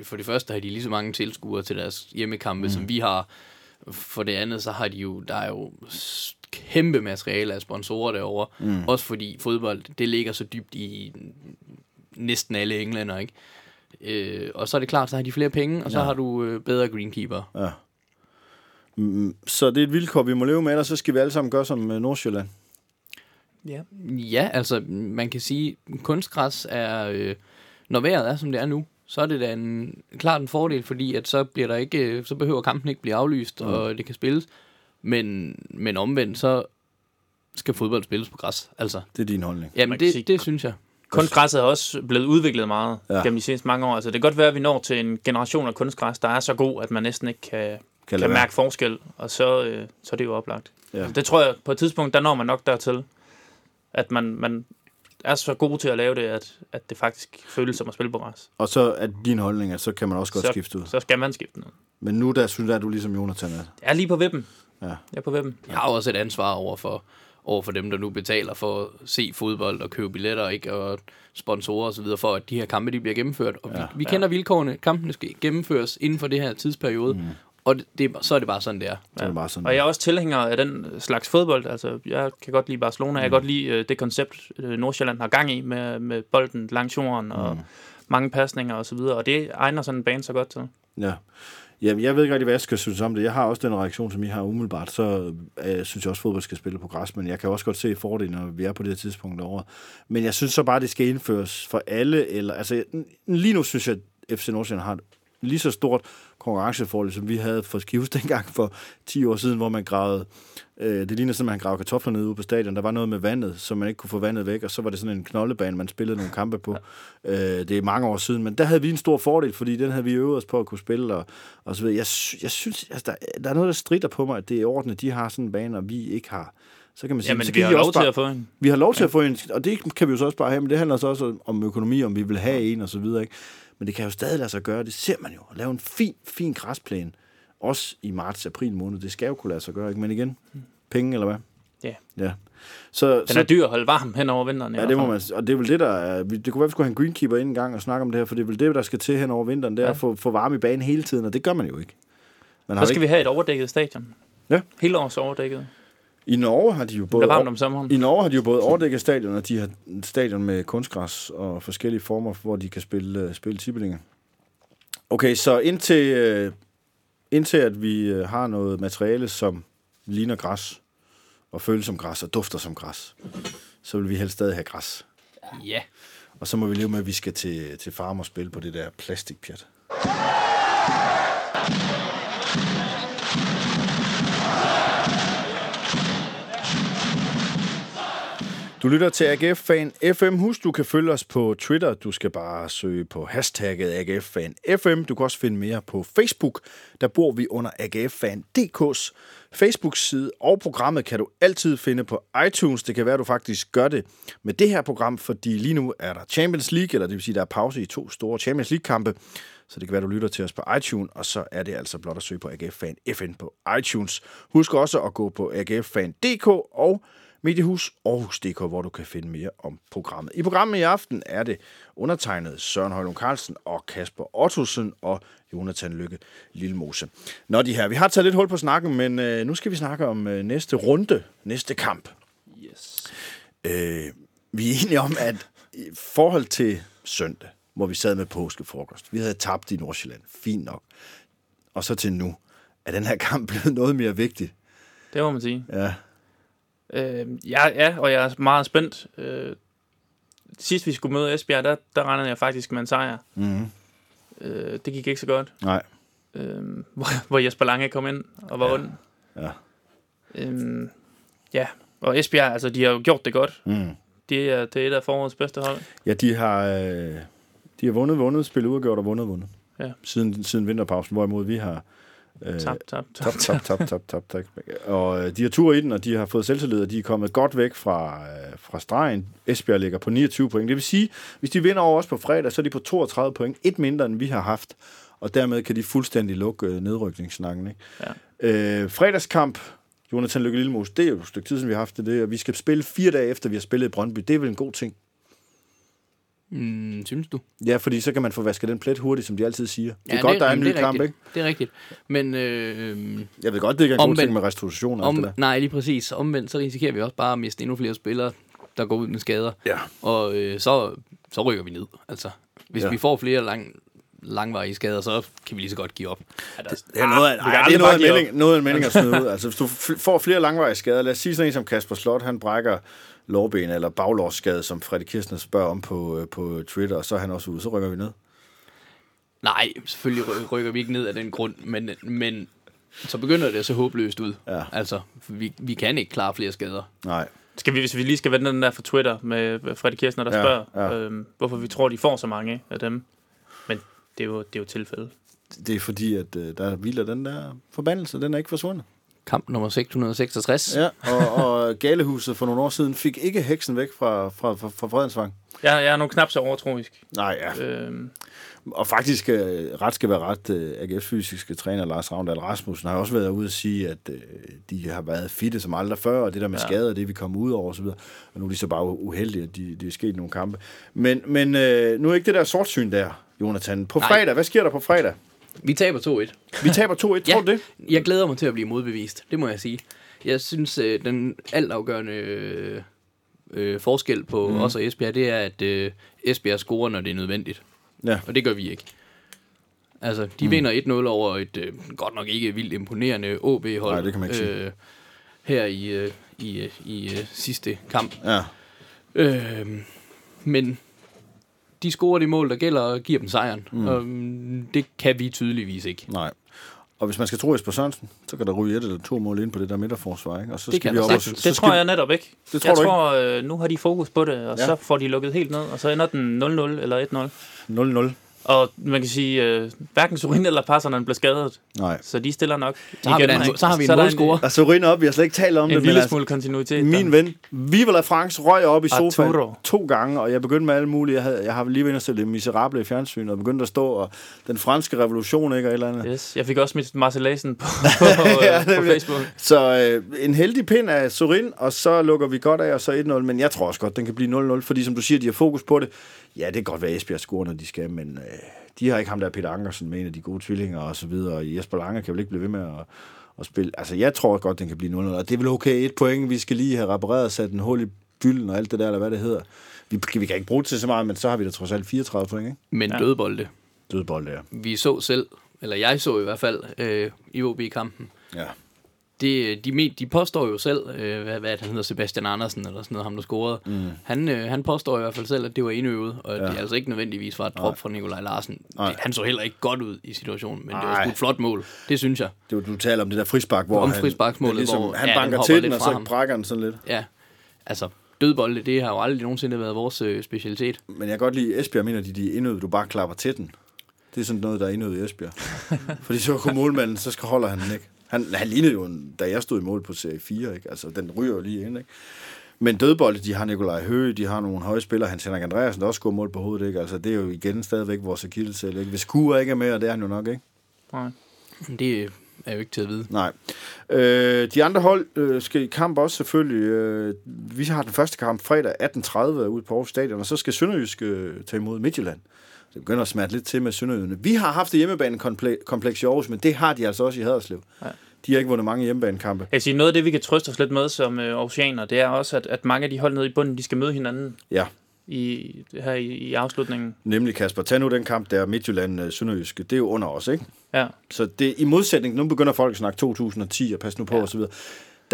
for det første har de lige så mange tilskuere til deres hjemmekampe, mm. som vi har. For det andet, så har de jo, der er jo kæmpe materiale af sponsorer derovre. Mm. Også fordi fodbold, det ligger så dybt i næsten alle englænder, ikke? Øh, og så er det klart, så har de flere penge, og så Ja. har du øh, bedre greenkeeper. Ja. Mm, Så det er et vilkår, vi må leve med, ellers så skal vi alle sammen gøre som øh, Nordsjælland. Ja. Ja, altså man kan sige, kunstgræs er, øh, når vejret er som det er nu, så er det da en, klart en fordel, fordi at så bliver der ikke, øh, så behøver kampen ikke blive aflyst, mm. og det kan spilles. Men, men omvendt, så skal fodbold spilles på græs. Altså, Det er din holdning. jamen det, sige- det synes jeg. Kunstgræsset er også blevet udviklet meget Ja. gennem de seneste mange år. Altså, det kan godt være, at vi når til en generation af kunstgræs, der er så god, at man næsten ikke kan, Kan kan, mærke forskel, og så, øh, så er det jo oplagt. Ja. Ja. Altså, det tror jeg, på et tidspunkt, der når man nok dertil, at man, man er så god til at lave det, at, at det faktisk føles som at spille på græs. Og så er din holdning, at så kan man også godt Så- skifte ud. Så skal man skifte noget. Men nu der synes jeg, at du ligesom Jonathan er. Jeg er lige på vippen. Ja. Jeg er på vippen. Jeg har også et ansvar over for, over for dem, der nu betaler for at se fodbold og købe billetter, ikke? og sponsorer osv., for at de her kampe de bliver gennemført. Og vi, Ja. vi kender vilkårene. Kampene skal gennemføres inden for det her tidsperiode. Mm. Og det, det, så er det bare sådan, det er. Er det bare sådan. Og jeg er også tilhænger af den slags fodbold. Altså, jeg kan godt lide Barcelona. Jeg kan godt lide øh, det koncept, øh, Nordsjælland har gang i med, med bolden langs jorden og mange pasninger og så videre. Og det egner sådan en bane så godt til. Ja. Jamen, jeg ved ikke rigtig, hvad jeg skal synes om det. Jeg har også den reaktion, som I har umiddelbart. Så øh, synes jeg også, at fodbold skal spille på græs. Men jeg kan også godt se fordelen, når vi er på det her tidspunkt over. Men jeg synes så bare, det skal indføres for alle. Eller, altså, lige nu synes jeg, at FC Nordsjælland har et lige så stort konkurrencefordel, som vi havde for Skivs <laughs> dengang for 10 år siden, hvor man gravede, øh, det ligner sådan, at man gravede kartofler ned ude på stadion. Der var noget med vandet, så man ikke kunne få vandet væk, og så var det sådan en knoldebane, man spillede nogle kampe på. Ja. Øh, det er mange år siden, men der havde vi en stor fordel, fordi den havde vi øvet os på at kunne spille, og, og så videre. Jeg, jeg synes, altså, der, der er noget, der strider på mig, at det er ordentligt, de har sådan en bane, og vi ikke har. Så kan man sige, Jamen, så vi har lov til bare, at få en. vi har lov til ja. at få en, og det kan vi jo så også bare have, men det handler så også om økonomi, om vi vil have en og så videre, ikke? Men det kan jo stadig lade sig gøre, det ser man jo. At lave en fin, fin græsplæne, også i marts-april måned, det skal jo kunne lade sig gøre, ikke? Men igen, penge eller hvad? Ja. Ja. Så, Den så er dyr at holde varm hen over vinteren. Ja, det må man, og det er vel det, der er, det kunne være, vi skulle have en greenkeeper ind en gang og snakke om det her, for det er vel det, der skal til hen over vinteren, det er Ja. at få, få varme i banen hele tiden, og det gør man jo ikke. Man har Så skal ikke, vi have et overdækket stadion. Ja. Hele års overdækket. I Norge har de jo både, varmt om sommeren. i Norge har de jo både overdækket stadion, og de har stadion med kunstgræs og forskellige former, hvor de kan spille, uh, spille tippelinger. Okay, så indtil, uh, indtil at vi uh, har noget materiale, som ligner græs, og føles som græs, og dufter som græs, så vil vi helst stadig have græs. Ja. Og så må vi leve med, at vi skal til, til farm og spille på det der plastikpjat. Du lytter til AGF Fan FM. Husk, du kan følge os på Twitter. Du skal bare søge på hashtagget AGF Fan FM. Du kan også finde mere på Facebook. Der bor vi under AGF Fan DK's Facebook-side. Og programmet kan du altid finde på iTunes. Det kan være, du faktisk gør det med det her program, fordi lige nu er der Champions League, eller det vil sige, der er pause i to store Champions League-kampe. Så det kan være, du lytter til os på iTunes, og så er det altså blot at søge på AGF Fan FN på iTunes. Husk også at gå på AGFFan.dk og Mediehus Aarhus.dk, hvor du kan finde mere om programmet. I programmet i aften er det undertegnet Søren Højlund Carlsen og Kasper Ottosen og Jonathan Lykke Lillemose. Nå de her, vi har taget lidt hul på snakken, men øh, nu skal vi snakke om øh, næste runde, næste kamp. Yes. Øh, vi er enige om, at i forhold til søndag, hvor vi sad med påskefrokost, vi havde tabt i Nordsjælland, fint nok, og så til nu, er den her kamp blevet noget mere vigtig. Det må man sige. Ja, Øh, ja, ja, og jeg er meget spændt. Øh, sidst vi skulle møde Esbjerg, der, der regnede jeg faktisk med en sejr. mm-hmm. Øh, det gik ikke så godt. nej, Øh, hvor, hvor Jesper Lange kom ind og var Ja. ja. ond. ja. Øh, ja, og Esbjerg, altså de har jo gjort det godt. Mm. Det er, det er et af forårets bedste hold. Ja, de har, øh, de har vundet, vundet, spillet uafgjort og vundet, vundet. Ja. Siden, siden vinterpausen, hvorimod vi har øh, tap, top, tap. top, top, top, top, top. Og øh, de har tur i den, og de har fået selvtillid, og de er kommet godt væk fra, øh, fra stregen. Esbjerg ligger på 29 point. Det vil sige, hvis de vinder over os på fredag, så er de på 32 point. Et mindre, end vi har haft. Og dermed kan de fuldstændig lukke nedrykningssnakken. Ikke? Ja. Øh, fredagskamp, Jonathan Lykke Lillemus, det er jo et stykke tid, siden vi har haft det, det, og vi skal spille fire dage efter, vi har spillet i Brøndby. Det er vel en god ting. Mm, synes du? Ja, fordi så kan man få vasket den plet hurtigt, som de altid siger. Det er Ja, godt, der er en ny det kamp, rigtigt. ikke? Det er rigtigt. Men øh, Jeg ved godt, det ikke er en god Omvendt- ting med restitution og om, det der. nej, lige præcis. Omvendt, så risikerer vi også bare at miste endnu flere spillere, der går ud med skader. Ja. Og øh, så, så rykker vi ned. Altså, hvis Ja. vi får flere lang, langvarige skader, så kan vi lige så godt give op. Det er noget af, kan ej, det er noget melding, noget af en melding at <laughs> smide ud. Altså, hvis du får flere langvarige skader, lad os sige sådan en som Kasper Slot, han brækker lårben eller baglårsskade, som Freddy Kirchner spørger om på, øh, på Twitter, og så er han også ude, så rykker vi ned. Nej, selvfølgelig ry- rykker vi ikke ned af den grund, men, men så begynder det at se håbløst ud. Ja. Altså, vi, vi kan ikke klare flere skader. Nej. Skal vi, hvis vi lige skal vende den der fra Twitter med Freddy Kirchner, der Ja, spørger, ja. Øhm, hvorfor vi tror, de får så mange af dem. Men det er jo, det er jo tilfældet. Det er fordi, at øh, der hviler den der forbandelse, den er ikke forsvundet. Kamp nummer 666. Ja, og, og Galehuset for nogle år siden fik ikke heksen væk fra, fra, fra, fra Fredensvang. Jeg, jeg er nu knap så overtroisk. Nej, ja. Øhm, Og faktisk, øh, ret skal være ret, øh, AGF's fysiske træner Lars Ravndal Rasmussen har også været ude at sige, at øh, de har været fitte som aldrig før, og det der med ja. Skader, det vi kommer ud over osv. Og nu er de så bare uheldige, at de, de er sket nogle kampe. Men, men nu er ikke det der sortsyn der, Jonathan. På Nej. fredag, hvad sker der på fredag? Vi taber 2-1. Vi taber 2-1, tror Ja. du det? Jeg glæder mig til at blive modbevist, det må jeg sige. Jeg synes, øh, den altafgørende øh, øh, forskel på mm. os og Esbjerg, det er, at øh, Esbjerg scorer, når det er nødvendigt. Ja. Og det gør vi ikke. Altså, de mm. vinder 1-0 over et øh, godt nok ikke vildt imponerende OB-hold. Nej, det kan man ikke sige. Øh, her i, øh, i, øh, i øh, sidste kamp. Ja. Øh, men de scorer de mål, der gælder, og giver dem sejren. Mm. Og, mm, det kan vi tydeligvis ikke. Nej. Og hvis man skal tro Jesper Sørensen, så kan der ryge et eller to mål ind på det der midterforsvar, ikke? Og så Det skal vi op og, så det skal tror jeg netop ikke. Det tror jeg du ikke? tror, øh, nu har de fokus på det, og ja. så får de lukket helt ned, og så ender den 0-0 eller 1-0. 0-0. Og man kan sige, øh, hverken Sorin eller Passerne blev skadet, Nej. så de stiller nok. Så har vi, igen, en, så har vi en er der målscorer. Og så ryger op, vi har slet ikke talt om En, det, en lille altså, smule kontinuitet. Min der. ven, Viva la France, røg op i sofaen Arturo. to gange, og jeg begyndte med alle mulige. Jeg, havde, jeg har lige været inde og miserable i fjernsynet, og begyndte at stå, og den franske revolution, ikke, og et eller andet. Yes, jeg fik også mit Marcelaisen på, <laughs> på, Ja, på Facebook. Så øh, en heldig pind af Sorin, og så lukker vi godt af, og så 1-0. Men jeg tror også godt, den kan blive 0-0, fordi som du siger, de har fokus på det. Ja, det kan godt være, at Esbjerg scorer, når de skal, men øh, de har ikke ham der Peter Ankersen med en af de gode tvillinger og så videre. Og Jesper Lange kan vel ikke blive ved med at, at spille. Altså, jeg tror godt, den kan blive 0-0. Og det er vel okay, et point, vi skal lige have repareret, sat en hul i bylden og alt det der, eller hvad det hedder. Vi, vi kan ikke bruge det til så meget, men så har vi da trods alt 34 point, ikke? Men Ja. ja. dødbolde. Dødbold der. Vi så selv, eller jeg så i hvert fald, øh, i OB-kampen. Ja. Det, de, men, de påstår jo selv, øh, hvad, hvad han hedder, Sebastian Andersen, eller sådan noget, ham der scorede. Mm. Han, øh, han påstår i hvert fald selv, at det var indøvet, og ja. Det altså ikke nødvendigvis var et drop fra Nikolaj Larsen. Nej. Det, han så heller ikke godt ud i situationen, men det var Nej. sgu et flot mål. Det synes jeg. Det, var- du taler om det der frispark, hvor Om han, frisparksmålet, er ligesom, hvor- han ja, banker hopper til den, og så brækker den sådan lidt. Ja, altså, dødbolde, det har jo aldrig nogensinde været vores øh, specialitet. Men jeg kan godt lide, Esbjerg mener de, de er indøvet, du bare klapper til den. Det er sådan noget, der er indøvet i Esbjerg. <laughs> Fordi så kunne målmanden, så skal holder han den ikke. Han, han lignede jo, en, da jeg stod i mål på serie 4, ikke? Altså, den ryger jo lige ind, ikke? Men dødbolde, de har Nikolaj Høgh, de har nogle høje spillere. Hans Henrik Andreasen, der også går mål på hovedet, ikke? Altså, det er jo igen stadigvæk vores akillesæl, ikke? Hvis Kure ikke er med, og det er han jo nok, ikke? Nej. Det er jo ikke til at vide. Nej. Øh, de andre hold øh, skal i kamp også selvfølgelig. Øh, vi har den første kamp fredag 18.30 ude på Aarhus Stadion, og så skal Sønderjysk øh, tage imod Midtjylland. Det begynder at smerte lidt til med Sønderjyderne. Vi har haft et hjemmebanekompleks i Aarhus, men det har de altså også i Haderslev. Ja. De har ikke vundet mange hjemmebanekampe. Jeg siger, noget af det, vi kan trøste os lidt med som øh, oceaner, det er også, at, at mange af de hold nede i bunden, de skal møde hinanden Ja, i, her i, i afslutningen. nemlig Kasper. Tag nu den kamp, der er Midtjylland øh, Sønderjyske. Det er jo under os, ikke? Ja. Så det i modsætning, nu begynder folk at snakke 2010 og pas nu på ja. og så videre.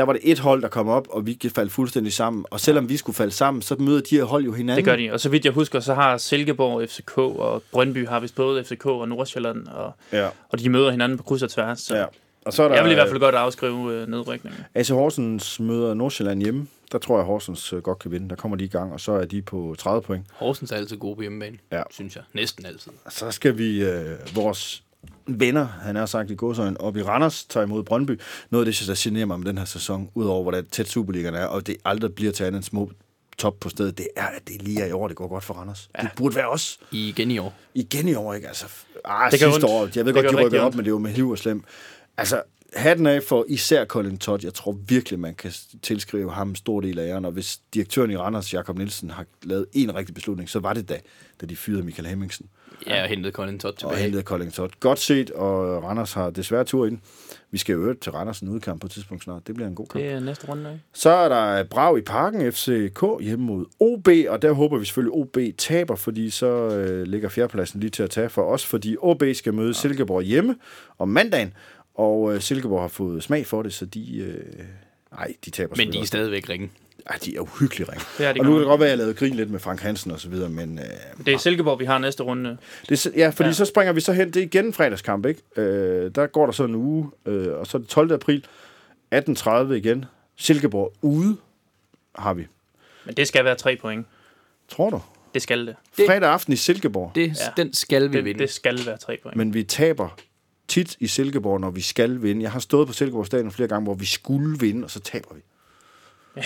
Der var det et hold, der kom op, og vi faldt fuldstændig sammen. Og selvom vi skulle falde sammen, så møder de her hold jo hinanden. Det gør de. Og så vidt jeg husker, så har Silkeborg FCK og Brøndby har vist både FCK og Nordsjælland, og, Ja, og de møder hinanden på kryds og tværs. Så ja. Og så er der, jeg vil i hvert fald godt afskrive øh, nedrykningen. AC Horsens møder Nordsjælland hjemme. Der tror jeg, Horsens øh, godt kan vinde. Der kommer de i gang, og så er de på 30 point. Horsens er altid gode på hjemmebane, Ja. synes jeg. Næsten altid. Så skal vi, øh, vores venner, han er sagt i godsøjen, op i Randers, tager imod Brøndby. Noget af det, der generer mig med den her sæson, udover hvordan tæt Superligaen er, og det aldrig bliver til andet end små top på stedet, det er, at det lige er i år, det går godt for Randers. Ja. Det burde være os I igen i år. igen i år, ikke? Altså, ah, Det sidste år, jeg ved Det godt, de rykkede op, men det var med hiv og slem. Altså, hatten af for især Colin Todd. Jeg tror virkelig, man kan tilskrive ham en stor del af æren. Og hvis direktøren i Randers, Jakob Nielsen, har lavet en rigtig beslutning, så var det da, da de fyrede Michael Hemmingsen Ja, og hentede Colin Todd og tilbage. hentede Colin Todd. Godt set, og Randers har desværre tur ind. Vi skal jo til Randers en udkamp på et tidspunkt snart. Det bliver en god kamp. Det er næste runde, ikke? Så er der Brav i parken, FCK hjemme mod OB, og der håber vi selvfølgelig, at OB taber, fordi så øh, ligger fjerdepladsen lige til at tage for os, fordi OB skal møde Silkeborg hjemme om mandagen, og øh, Silkeborg har fået smag for det, så de... Øh, nej, de taber Men de er stadigvæk ringe. Ej, de er uhyggeligt ringe. Det er de Og nu kan det godt være, at jeg lavede grin lidt med Frank Hansen og så videre, men... Øh, Det er Silkeborg, vi har næste runde. det, er så- ja, fordi ja. Så springer vi så hen, det er igen en fredagskamp, ikke? Øh, der går der så en uge, øh, og så er det 12. april, 18.30 igen. Silkeborg ude har vi. Men det skal være tre point. Tror du? Det skal det. Det- Fredag aften i Silkeborg. Det, Ja. Den skal vi Det, vinde. det skal være tre point. Men vi taber tit i Silkeborg, når vi skal vinde. Jeg har stået på Silkeborg Stadion flere gange, hvor vi skulle vinde, og så taber vi. <laughs>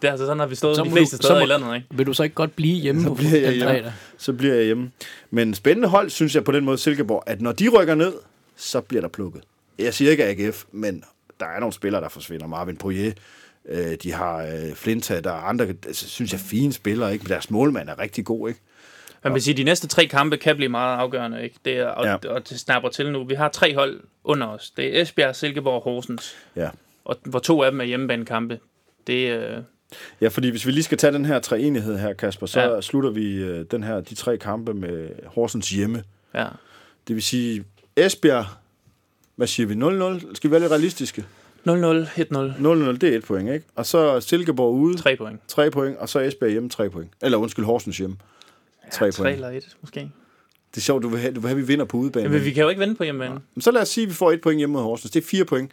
det er altså sådan, har vi stået Så de fleste du- steder så må- i landet, ikke? Vil du så ikke godt blive hjemme på bliver jeg hjemme. Så bliver jeg hjemme. Men spændende hold, synes jeg på den måde, Silkeborg, at når de rykker ned, så bliver der plukket. Jeg siger ikke AGF, men der er nogle spillere, der forsvinder. Marvin Poirier, øh, de har øh, Flinta, der er andre, altså, synes jeg, fine spillere, ikke? Men deres målmand er rigtig god, ikke? Man vil sige, at de næste tre kampe kan blive meget afgørende, ikke? Det er, og, Ja. og det snapper til nu. Vi har tre hold under os. Det er Esbjerg, Silkeborg og Horsens. Ja. Og hvor to af dem er hjemmebanekampe. Det, øh, Ja, fordi hvis vi lige skal tage den her treenighed her, Kasper, så ja. Slutter vi øh, den her, de tre kampe med Horsens hjemme. ja. Det vil sige, Esbjerg, hvad siger vi, 0-0? Skal vi være lidt realistiske? 0-0, 1-0, 0-0, det er et point, ikke? Og så Silkeborg ude, tre point. 3 point, og så Esbjerg hjemme, 3 point. Eller undskyld, Horsens hjemme, 3 Tre point. eller et, måske. Det er sjovt, du vil have, du vil have at vi vinder på udebane. Men vi kan jo ikke vinde på hjemmebane. Men så lad os sige, at vi får et point hjemme mod Horsens. Det er 4 point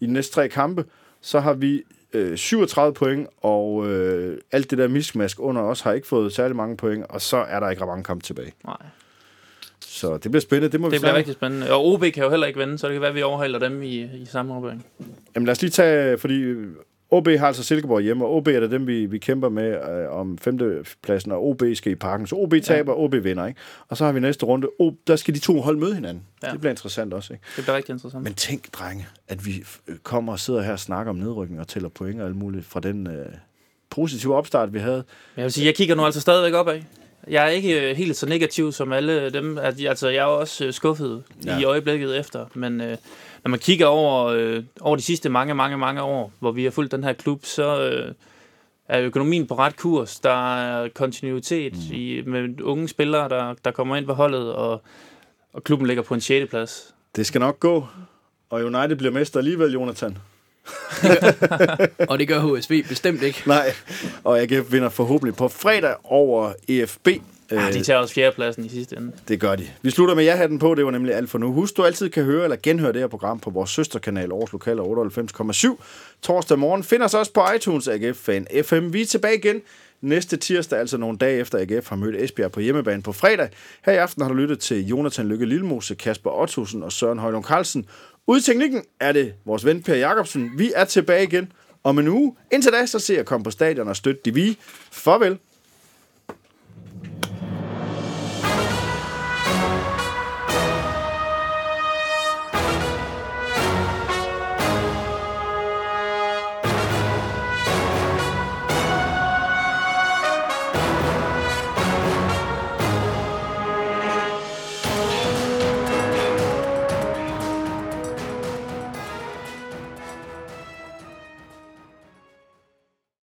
i de næste tre kampe. Så har vi øh, 37 point, og øh, alt det der miskmask under os har ikke fået særlig mange point, og så er der ikke ret mange kampe tilbage. Nej. Så det bliver spændende. Det må vi Det bliver snakke- rigtig spændende. Og OB kan jo heller ikke vinde, så det kan være, at vi overhaler dem i, i samme opgøring. Jamen lad os lige tage, fordi OB har altså Silkeborg hjemme, og OB er det dem, vi, vi kæmper med øh, om femtepladsen, og OB skal i parken. Så OB taber, ja. OB vinder, ikke? Og så har vi næste runde, o, der skal de to hold møde hinanden. Ja. Det bliver interessant også, ikke? Det bliver rigtig interessant. Men tænk, drenge, at vi øh, kommer og sidder her og snakker om nedrykning og tæller point og alt muligt fra den øh, positive opstart, vi havde. Jeg vil sige, jeg kigger nu altså stadigvæk opad. Jeg er ikke øh, helt så negativ som alle dem. At, altså, jeg er også øh, skuffet ja. i øjeblikket efter. Men øh, når man kigger over, øh, over de sidste mange, mange, mange år, hvor vi har fulgt den her klub, så øh, er økonomien på ret kurs. Der er kontinuitet mm. i, med unge spillere, der, der kommer ind på holdet, og, og klubben ligger på en 6. plads. Det skal nok gå. Og United bliver mester alligevel, Jonathan. <laughs> <laughs> Og det gør HSV bestemt ikke. Nej, og AGF vinder forhåbentlig på fredag over EFB. Ja, de tager også fjerdepladsen i sidste ende. Det gør de. Vi slutter med ja-hatten på. Det var nemlig alt for nu. Husk, du altid kan høre eller genhøre det her program på vores søsterkanal Aarhus Lokal 98,7 torsdag morgen. Find os også på iTunes AGF Fan FM. Vi er tilbage igen næste tirsdag, altså nogle dage efter AGF har mødt Esbjerg på hjemmebane på fredag. Her i aften har du lyttet til Jonathan Lykke Lillemose, Kasper Ottosen og Søren Højlund Carlsen. Ude i teknikken er det vores ven Per Jacobsen. Vi er tilbage igen om en uge. Indtil da, så ser jeg komme på stadion og støtte de vi. Farvel.